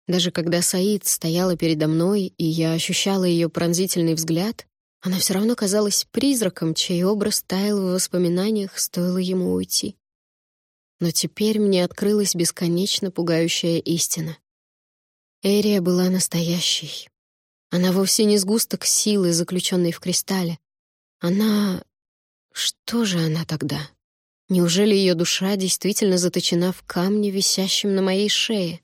Даже когда Саид стояла передо мной, и я ощущала ее пронзительный взгляд, она все равно казалась призраком, чей образ таял в воспоминаниях, стоило ему уйти. Но теперь мне открылась бесконечно пугающая истина. Эрия была настоящей. Она вовсе не сгусток силы, заключенной в кристалле. Она... Что же она тогда? Неужели ее душа действительно заточена в камне, висящем на моей шее?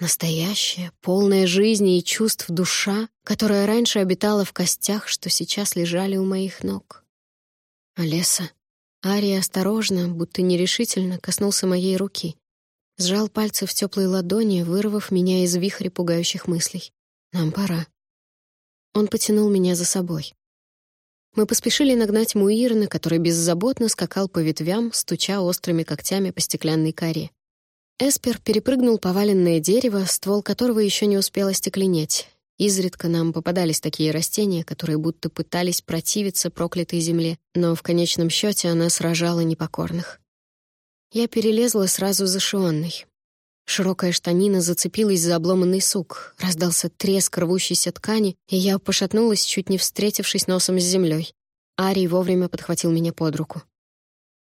Настоящая, полная жизни и чувств душа, которая раньше обитала в костях, что сейчас лежали у моих ног. Олеса, Ария осторожно, будто нерешительно, коснулся моей руки. Сжал пальцы в теплой ладони, вырвав меня из вихря пугающих мыслей. «Нам пора». Он потянул меня за собой. Мы поспешили нагнать Муирна, который беззаботно скакал по ветвям, стуча острыми когтями по стеклянной коре. Эспер перепрыгнул поваленное дерево, ствол которого еще не успел остекленеть, Изредка нам попадались такие растения, которые будто пытались противиться проклятой земле, но в конечном счете она сражала непокорных. Я перелезла сразу за Шионной. Широкая штанина зацепилась за обломанный сук, раздался треск рвущейся ткани, и я пошатнулась, чуть не встретившись носом с землей. Арий вовремя подхватил меня под руку.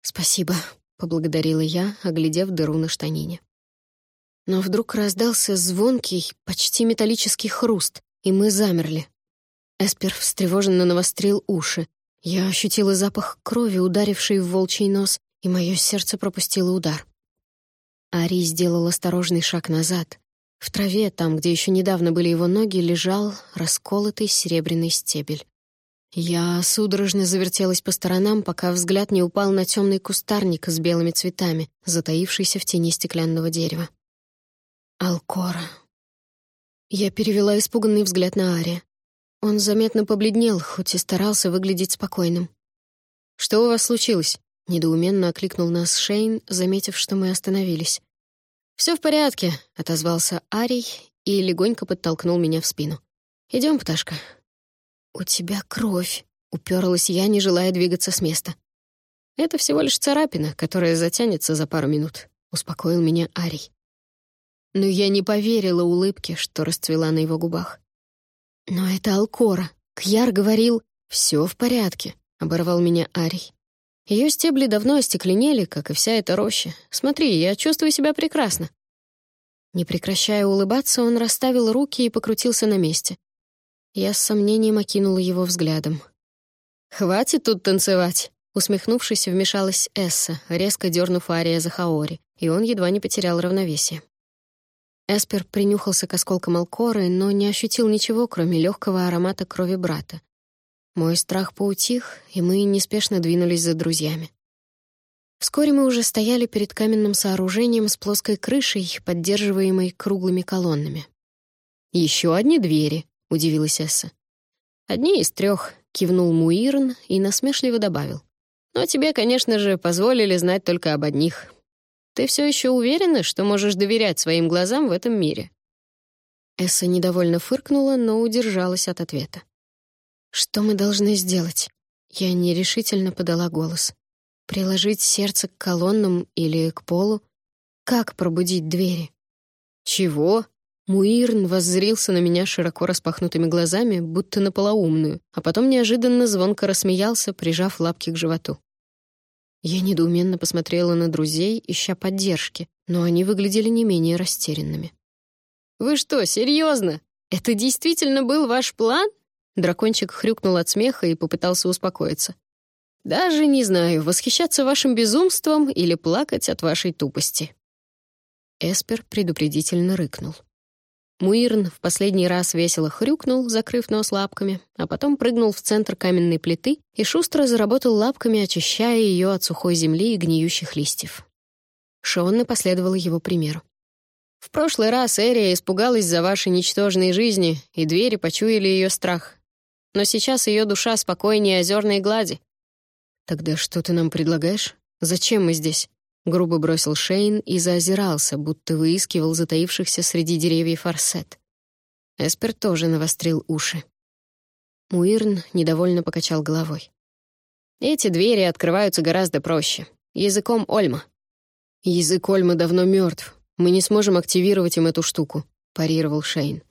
«Спасибо», — поблагодарила я, оглядев дыру на штанине. Но вдруг раздался звонкий, почти металлический хруст, и мы замерли. Эспер встревоженно навострил уши. Я ощутила запах крови, ударивший в волчий нос, и мое сердце пропустило удар. Ари сделал осторожный шаг назад. В траве, там, где еще недавно были его ноги, лежал расколотый серебряный стебель. Я судорожно завертелась по сторонам, пока взгляд не упал на темный кустарник с белыми цветами, затаившийся в тени стеклянного дерева. Алкора. Я перевела испуганный взгляд на Ари. Он заметно побледнел, хоть и старался выглядеть спокойным. «Что у вас случилось?» — недоуменно окликнул нас Шейн, заметив, что мы остановились. «Все в порядке», — отозвался Арий и легонько подтолкнул меня в спину. Идем, пташка». «У тебя кровь», — уперлась я, не желая двигаться с места. «Это всего лишь царапина, которая затянется за пару минут», — успокоил меня Арий но я не поверила улыбке, что расцвела на его губах. «Но это Алкора. Кьяр говорил, все в порядке», — оборвал меня Арий. Ее стебли давно остекленели, как и вся эта роща. Смотри, я чувствую себя прекрасно». Не прекращая улыбаться, он расставил руки и покрутился на месте. Я с сомнением окинула его взглядом. «Хватит тут танцевать!» Усмехнувшись, вмешалась Эсса, резко дернув Ария за Хаори, и он едва не потерял равновесие. Эспер принюхался к осколкам алкоры, но не ощутил ничего, кроме легкого аромата крови брата. Мой страх поутих, и мы неспешно двинулись за друзьями. Вскоре мы уже стояли перед каменным сооружением с плоской крышей, поддерживаемой круглыми колоннами. «Еще одни двери», — удивилась Эсса. «Одни из трех», — кивнул Муирн и насмешливо добавил. «Но тебе, конечно же, позволили знать только об одних. Ты все еще уверена, что можешь доверять своим глазам в этом мире?» Эсса недовольно фыркнула, но удержалась от ответа. «Что мы должны сделать?» Я нерешительно подала голос. «Приложить сердце к колоннам или к полу? Как пробудить двери?» «Чего?» Муирн воззрился на меня широко распахнутыми глазами, будто на полоумную, а потом неожиданно звонко рассмеялся, прижав лапки к животу. Я недоуменно посмотрела на друзей, ища поддержки, но они выглядели не менее растерянными. «Вы что, серьезно? Это действительно был ваш план?» Дракончик хрюкнул от смеха и попытался успокоиться. «Даже не знаю, восхищаться вашим безумством или плакать от вашей тупости». Эспер предупредительно рыкнул. Муирн в последний раз весело хрюкнул, закрыв нос лапками, а потом прыгнул в центр каменной плиты и шустро заработал лапками, очищая ее от сухой земли и гниющих листьев. Шонна последовала его примеру. «В прошлый раз Эрия испугалась за ваши ничтожные жизни, и двери почуяли ее страх. Но сейчас ее душа спокойнее озерной глади». «Тогда что ты нам предлагаешь? Зачем мы здесь?» Грубо бросил Шейн и заозирался, будто выискивал затаившихся среди деревьев форсет. Эспер тоже навострил уши. Муирн недовольно покачал головой. «Эти двери открываются гораздо проще. Языком Ольма». «Язык Ольма давно мертв. Мы не сможем активировать им эту штуку», — парировал Шейн.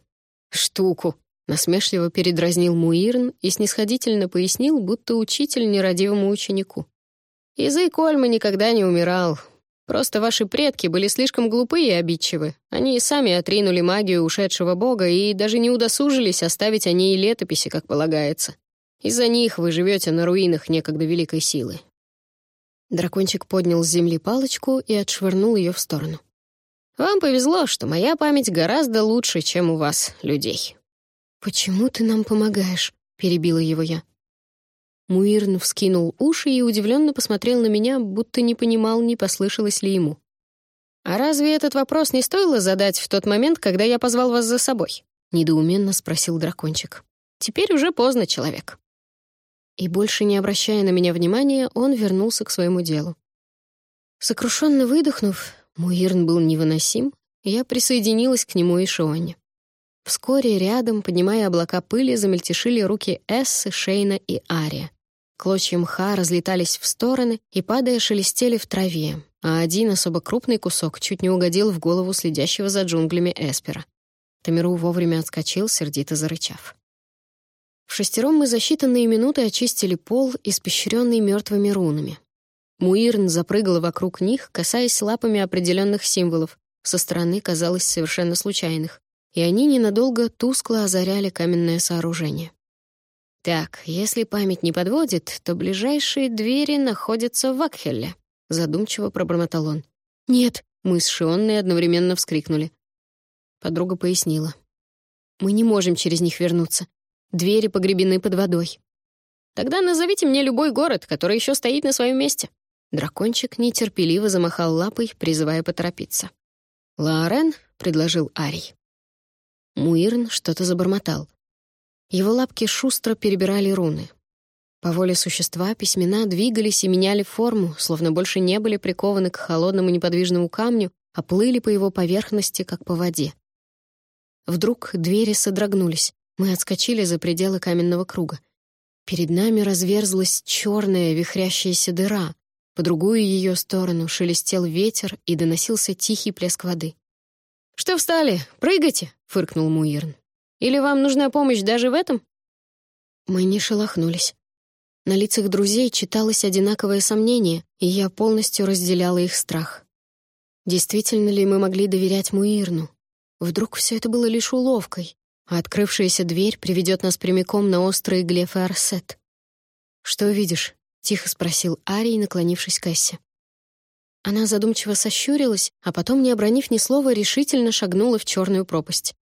«Штуку», — насмешливо передразнил Муирн и снисходительно пояснил, будто учитель нерадивому ученику. Язык Ольмы никогда не умирал. Просто ваши предки были слишком глупы и обидчивы. Они сами отринули магию ушедшего бога и даже не удосужились оставить о ней летописи, как полагается. Из-за них вы живете на руинах некогда великой силы». Дракончик поднял с земли палочку и отшвырнул ее в сторону. «Вам повезло, что моя память гораздо лучше, чем у вас, людей». «Почему ты нам помогаешь?» — перебила его я. Муирн вскинул уши и удивленно посмотрел на меня, будто не понимал, не послышалось ли ему. «А разве этот вопрос не стоило задать в тот момент, когда я позвал вас за собой?» — недоуменно спросил дракончик. «Теперь уже поздно, человек». И больше не обращая на меня внимания, он вернулся к своему делу. Сокрушенно выдохнув, Муирн был невыносим, я присоединилась к нему и Шионе. Вскоре рядом, поднимая облака пыли, замельтешили руки Эссы, Шейна и Ария. Клочья мха разлетались в стороны и, падая, шелестели в траве, а один особо крупный кусок чуть не угодил в голову следящего за джунглями Эспера. Тамиру вовремя отскочил, сердито зарычав. В шестером мы за считанные минуты очистили пол, испещренный мертвыми рунами. Муирн запрыгала вокруг них, касаясь лапами определенных символов, со стороны казалось совершенно случайных, и они ненадолго тускло озаряли каменное сооружение. «Так, если память не подводит, то ближайшие двери находятся в Акхелле», — задумчиво пробормотал он. «Нет», — мы с Шионной одновременно вскрикнули. Подруга пояснила. «Мы не можем через них вернуться. Двери погребены под водой». «Тогда назовите мне любой город, который еще стоит на своем месте». Дракончик нетерпеливо замахал лапой, призывая поторопиться. «Лаорен», — предложил Арий. Муирн что-то забормотал. Его лапки шустро перебирали руны. По воле существа письмена двигались и меняли форму, словно больше не были прикованы к холодному неподвижному камню, а плыли по его поверхности, как по воде. Вдруг двери содрогнулись. Мы отскочили за пределы каменного круга. Перед нами разверзлась черная вихрящаяся дыра. По другую ее сторону шелестел ветер и доносился тихий плеск воды. «Что встали? Прыгайте!» — фыркнул Муирн. Или вам нужна помощь даже в этом?» Мы не шелохнулись. На лицах друзей читалось одинаковое сомнение, и я полностью разделяла их страх. Действительно ли мы могли доверять Муирну? Вдруг все это было лишь уловкой, а открывшаяся дверь приведет нас прямиком на острые глефы Арсет. «Что видишь?» — тихо спросил Арий, наклонившись к Эссе. Она задумчиво сощурилась, а потом, не обронив ни слова, решительно шагнула в черную пропасть.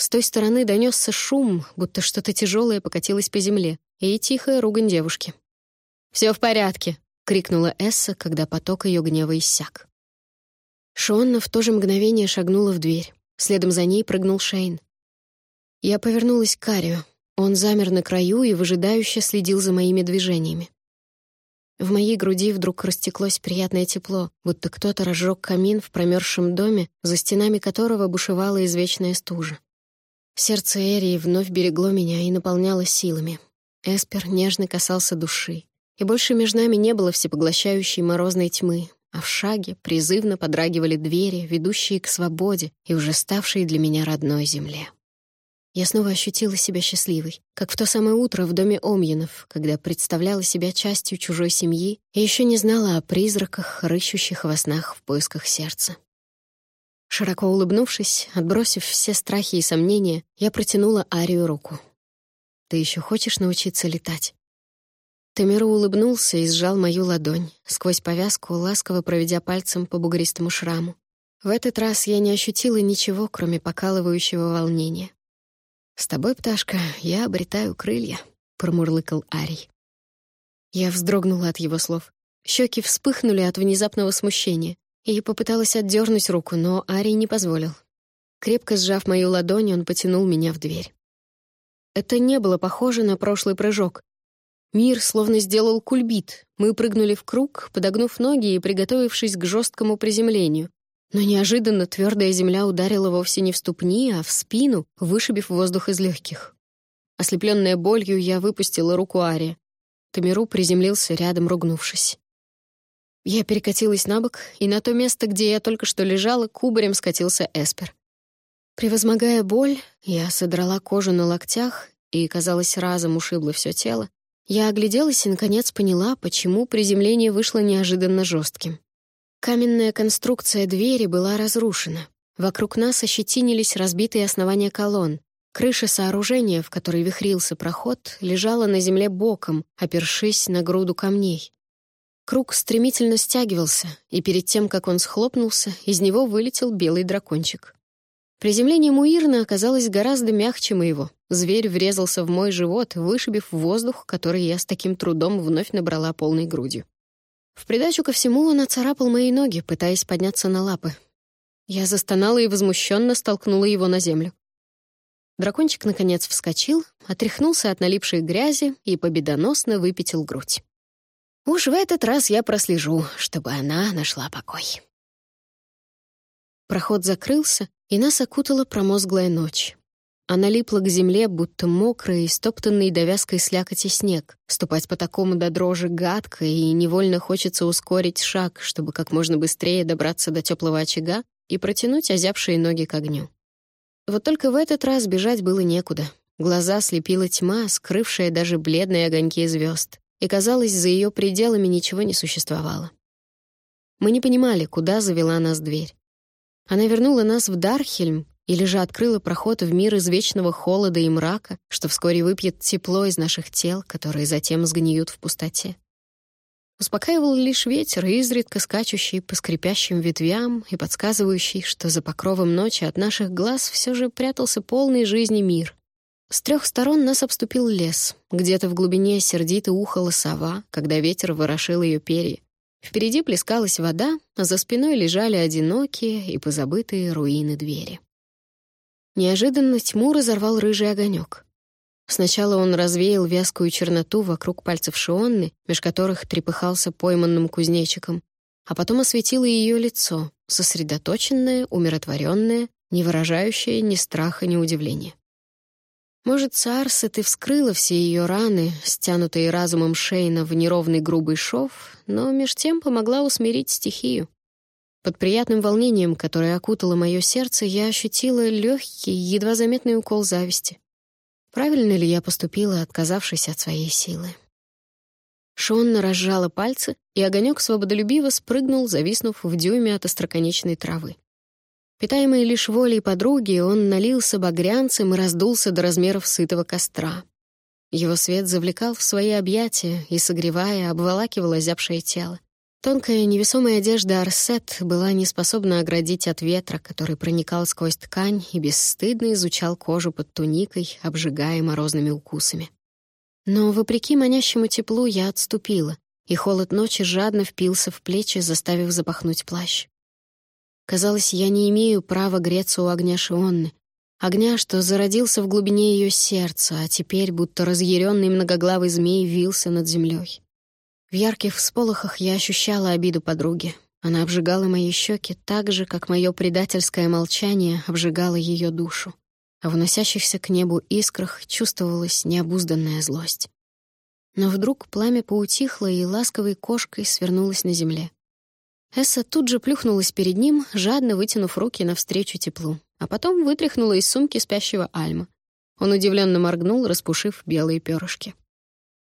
С той стороны донесся шум, будто что-то тяжелое покатилось по земле, и тихая ругань девушки. «Все в порядке!» — крикнула Эсса, когда поток ее гнева иссяк. Шонна в то же мгновение шагнула в дверь. Следом за ней прыгнул Шейн. Я повернулась к Карию. Он замер на краю и выжидающе следил за моими движениями. В моей груди вдруг растеклось приятное тепло, будто кто-то разжег камин в промерзшем доме, за стенами которого бушевала извечная стужа. Сердце Эрии вновь берегло меня и наполняло силами. Эспер нежно касался души, и больше между нами не было всепоглощающей морозной тьмы, а в шаге призывно подрагивали двери, ведущие к свободе и уже ставшие для меня родной земле. Я снова ощутила себя счастливой, как в то самое утро в доме Омьинов, когда представляла себя частью чужой семьи и еще не знала о призраках, рыщущих во снах в поисках сердца. Широко улыбнувшись, отбросив все страхи и сомнения, я протянула Арию руку. «Ты еще хочешь научиться летать?» Тамиру улыбнулся и сжал мою ладонь, сквозь повязку, ласково проведя пальцем по бугристому шраму. В этот раз я не ощутила ничего, кроме покалывающего волнения. «С тобой, пташка, я обретаю крылья», — промурлыкал Арий. Я вздрогнула от его слов. Щеки вспыхнули от внезапного смущения, и попыталась отдернуть руку, но Арий не позволил. Крепко сжав мою ладонь, он потянул меня в дверь. Это не было похоже на прошлый прыжок. Мир словно сделал кульбит. Мы прыгнули в круг, подогнув ноги и приготовившись к жесткому приземлению. Но неожиданно твердая земля ударила вовсе не в ступни, а в спину, вышибив воздух из легких. Ослепленная болью, я выпустила руку Ари. Тамиру приземлился рядом, ругнувшись. Я перекатилась на бок, и на то место, где я только что лежала, кубарем скатился Эспер. Превозмогая боль, я содрала кожу на локтях и, казалось, разом ушибла все тело. Я огляделась и, наконец, поняла, почему приземление вышло неожиданно жестким. Каменная конструкция двери была разрушена. Вокруг нас ощетинились разбитые основания колонн. Крыша сооружения, в которой вихрился проход, лежала на земле боком, опершись на груду камней. Круг стремительно стягивался, и перед тем, как он схлопнулся, из него вылетел белый дракончик. Приземление Муирна оказалось гораздо мягче моего. Зверь врезался в мой живот, вышибив воздух, который я с таким трудом вновь набрала полной грудью. В придачу ко всему он оцарапал мои ноги, пытаясь подняться на лапы. Я застонала и возмущенно столкнула его на землю. Дракончик, наконец, вскочил, отряхнулся от налипшей грязи и победоносно выпятил грудь. Уж в этот раз я прослежу, чтобы она нашла покой. Проход закрылся, и нас окутала промозглая ночь. Она липла к земле, будто мокрый, стоптанный до вязкой слякоти снег. Ступать по такому до дрожи гадко, и невольно хочется ускорить шаг, чтобы как можно быстрее добраться до теплого очага и протянуть озябшие ноги к огню. Вот только в этот раз бежать было некуда. Глаза слепила тьма, скрывшая даже бледные огоньки звезд, и, казалось, за ее пределами ничего не существовало. Мы не понимали, куда завела нас дверь. Она вернула нас в Дархельм или же открыла проход в мир извечного холода и мрака, что вскоре выпьет тепло из наших тел, которые затем сгниют в пустоте. Успокаивал лишь ветер, изредка скачущий по скрипящим ветвям и подсказывающий, что за покровом ночи от наших глаз все же прятался полный жизни мир. С трех сторон нас обступил лес. Где-то в глубине сердито ухала сова, когда ветер ворошил ее перья. Впереди плескалась вода, а за спиной лежали одинокие и позабытые руины двери. Неожиданно тьму разорвал рыжий огонек. Сначала он развеял вязкую черноту вокруг пальцев Шионны, меж которых трепыхался пойманным кузнечиком, а потом осветило ее лицо, сосредоточенное, умиротворенное, не выражающее ни страха, ни удивления. Может, Саарса ты вскрыла все ее раны, стянутые разумом Шейна в неровный грубый шов, но меж тем помогла усмирить стихию. Под приятным волнением, которое окутало мое сердце, я ощутила легкий, едва заметный укол зависти. Правильно ли я поступила, отказавшись от своей силы? Шонна разжала пальцы, и огонек свободолюбиво спрыгнул, зависнув в дюйме от остроконечной травы. Питаемый лишь волей подруги, он налился багрянцем и раздулся до размеров сытого костра. Его свет завлекал в свои объятия и, согревая, обволакивал озябшее тело. Тонкая невесомая одежда Арсет была не способна оградить от ветра, который проникал сквозь ткань и бесстыдно изучал кожу под туникой, обжигая морозными укусами. Но, вопреки манящему теплу, я отступила, и холод ночи жадно впился в плечи, заставив запахнуть плащ. Казалось, я не имею права греться у огня Шионны, огня, что зародился в глубине ее сердца, а теперь, будто разъяренный многоглавый змей, вился над землей. В ярких всполохах я ощущала обиду подруги. Она обжигала мои щеки так же, как мое предательское молчание обжигало ее душу. А в уносящихся к небу искрах чувствовалась необузданная злость. Но вдруг пламя поутихло и ласковой кошкой свернулось на земле. Эсса тут же плюхнулась перед ним, жадно вытянув руки навстречу теплу, а потом вытряхнула из сумки спящего Альма. Он удивленно моргнул, распушив белые перышки.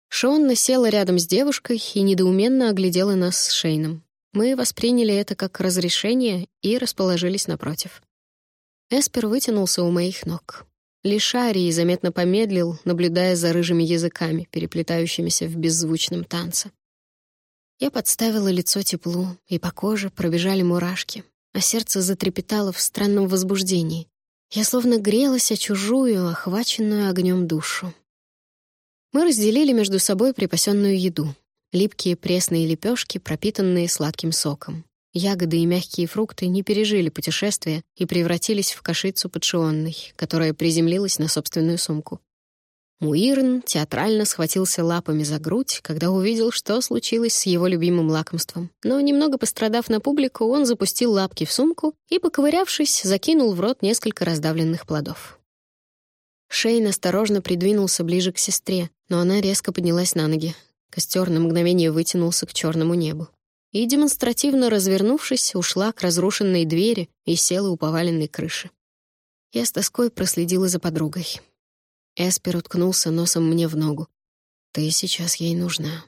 Шонна села рядом с девушкой и недоуменно оглядела нас с Шейном. Мы восприняли это как разрешение и расположились напротив. Эспер вытянулся у моих ног. Лишарий заметно помедлил, наблюдая за рыжими языками, переплетающимися в беззвучном танце. Я подставила лицо теплу, и по коже пробежали мурашки, а сердце затрепетало в странном возбуждении. Я словно грелась о чужую, охваченную огнем душу. Мы разделили между собой припасенную еду. Липкие пресные лепешки, пропитанные сладким соком. Ягоды и мягкие фрукты не пережили путешествия и превратились в кашицу под которая приземлилась на собственную сумку. Муирн театрально схватился лапами за грудь, когда увидел, что случилось с его любимым лакомством. Но, немного пострадав на публику, он запустил лапки в сумку и, поковырявшись, закинул в рот несколько раздавленных плодов. Шейн осторожно придвинулся ближе к сестре, но она резко поднялась на ноги. Костер на мгновение вытянулся к черному небу. И, демонстративно развернувшись, ушла к разрушенной двери и села у поваленной крыши. Я с тоской проследила за подругой. Эспер уткнулся носом мне в ногу. «Ты сейчас ей нужна».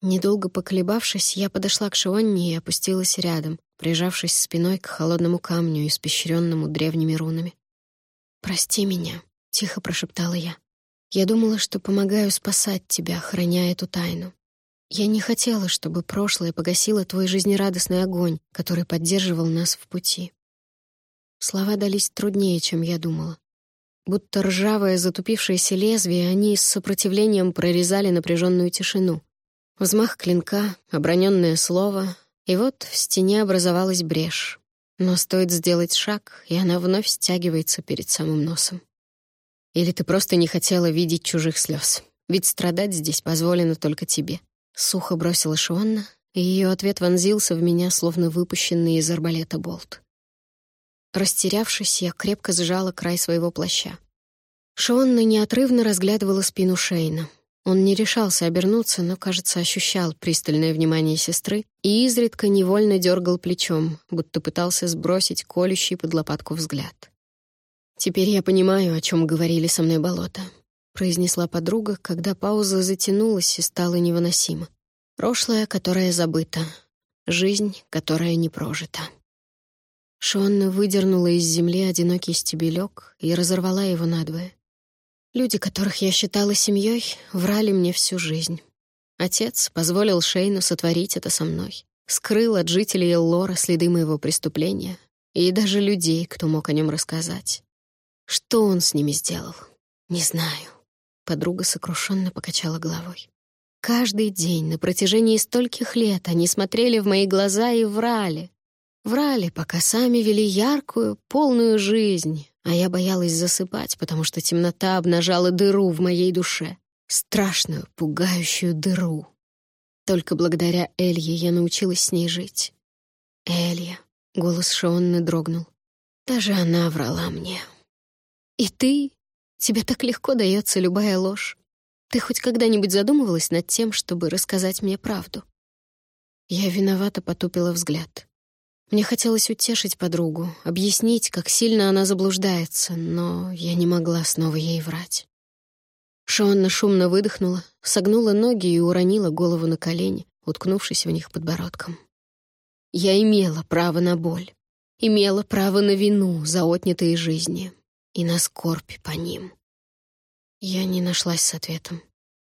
Недолго поколебавшись, я подошла к Шионне и опустилась рядом, прижавшись спиной к холодному камню, испещренному древними рунами. «Прости меня», — тихо прошептала я. «Я думала, что помогаю спасать тебя, храня эту тайну. Я не хотела, чтобы прошлое погасило твой жизнерадостный огонь, который поддерживал нас в пути». Слова дались труднее, чем я думала. Будто ржавое затупившееся лезвие, они с сопротивлением прорезали напряженную тишину. Взмах клинка, оброненное слово, и вот в стене образовалась брешь. Но стоит сделать шаг, и она вновь стягивается перед самым носом. Или ты просто не хотела видеть чужих слез? Ведь страдать здесь позволено только тебе. Сухо бросила Шуанна, и ее ответ вонзился в меня, словно выпущенный из арбалета болт. Растерявшись, я крепко сжала край своего плаща. Шуанна неотрывно разглядывала спину Шейна — он не решался обернуться, но, кажется, ощущал пристальное внимание сестры и изредка невольно дергал плечом, будто пытался сбросить колющий под лопатку взгляд. «Теперь я понимаю, о чем говорили со мной болото», — произнесла подруга, когда пауза затянулась и стала невыносима. «Прошлое, которое забыто. Жизнь, которая не прожита». Шонна выдернула из земли одинокий стебелек и разорвала его надвое. Люди, которых я считала семьей, врали мне всю жизнь. Отец позволил Шейну сотворить это со мной. Скрыл от жителей Эллора следы моего преступления и даже людей, кто мог о нем рассказать. Что он с ними сделал? Не знаю. Подруга сокрушенно покачала головой. Каждый день на протяжении стольких лет они смотрели в мои глаза и врали. Врали, пока сами вели яркую, полную жизнь, а я боялась засыпать, потому что темнота обнажала дыру в моей душе. Страшную, пугающую дыру. Только благодаря Элье я научилась с ней жить. Элья. Голос Шонны дрогнул. Даже она врала мне. И ты? Тебе так легко дается любая ложь. Ты хоть когда-нибудь задумывалась над тем, чтобы рассказать мне правду? Я виновато потупила взгляд. Мне хотелось утешить подругу, объяснить, как сильно она заблуждается, но я не могла снова ей врать. Шонна шумно выдохнула, согнула ноги и уронила голову на колени, уткнувшись в них подбородком. Я имела право на боль, имела право на вину за отнятые жизни и на скорбь по ним. Я не нашлась с ответом.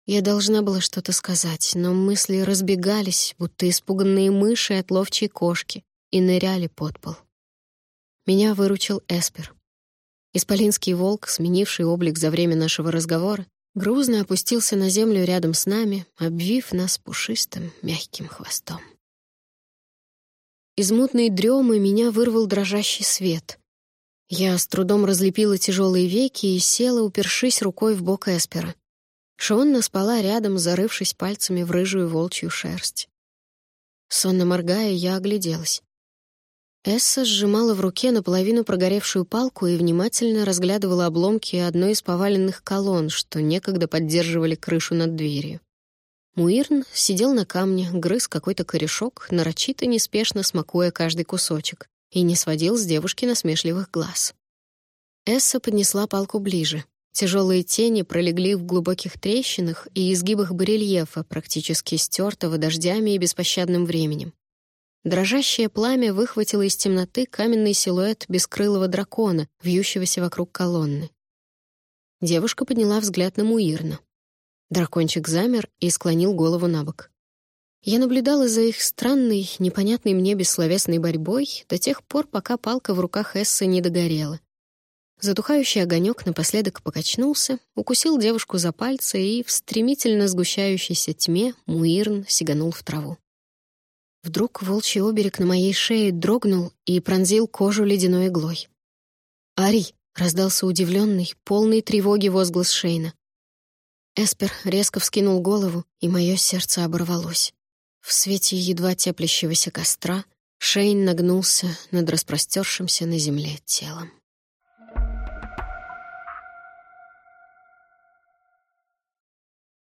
Я должна была что-то сказать, но мысли разбегались, будто испуганные мыши от ловчей кошки, и ныряли под пол. Меня выручил Эспер. Исполинский волк, сменивший облик за время нашего разговора, грузно опустился на землю рядом с нами, обвив нас пушистым, мягким хвостом. Из мутной дремы меня вырвал дрожащий свет. Я с трудом разлепила тяжелые веки и села, упершись рукой в бок Эспера. Шонна спала рядом, зарывшись пальцами в рыжую волчью шерсть. Сонно моргая, я огляделась. Эсса сжимала в руке наполовину прогоревшую палку и внимательно разглядывала обломки одной из поваленных колонн, что некогда поддерживали крышу над дверью. Муирн сидел на камне, грыз какой-то корешок, нарочито неспешно смакуя каждый кусочек, и не сводил с девушки насмешливых глаз. Эсса поднесла палку ближе. Тяжелые тени пролегли в глубоких трещинах и изгибах барельефа, практически стертого дождями и беспощадным временем. Дрожащее пламя выхватило из темноты каменный силуэт бескрылого дракона, вьющегося вокруг колонны. Девушка подняла взгляд на Муирна. Дракончик замер и склонил голову на бок. Я наблюдала за их странной, непонятной мне бессловесной борьбой до тех пор, пока палка в руках Эссы не догорела. Затухающий огонек напоследок покачнулся, укусил девушку за пальцы, и в стремительно сгущающейся тьме Муирн сиганул в траву. Вдруг волчий оберег на моей шее дрогнул и пронзил кожу ледяной иглой. «Ари!» — раздался удивленный, полный тревоги возглас Шейна. Эспер резко вскинул голову, и мое сердце оборвалось. В свете едва теплящегося костра Шейн нагнулся над распростершимся на земле телом.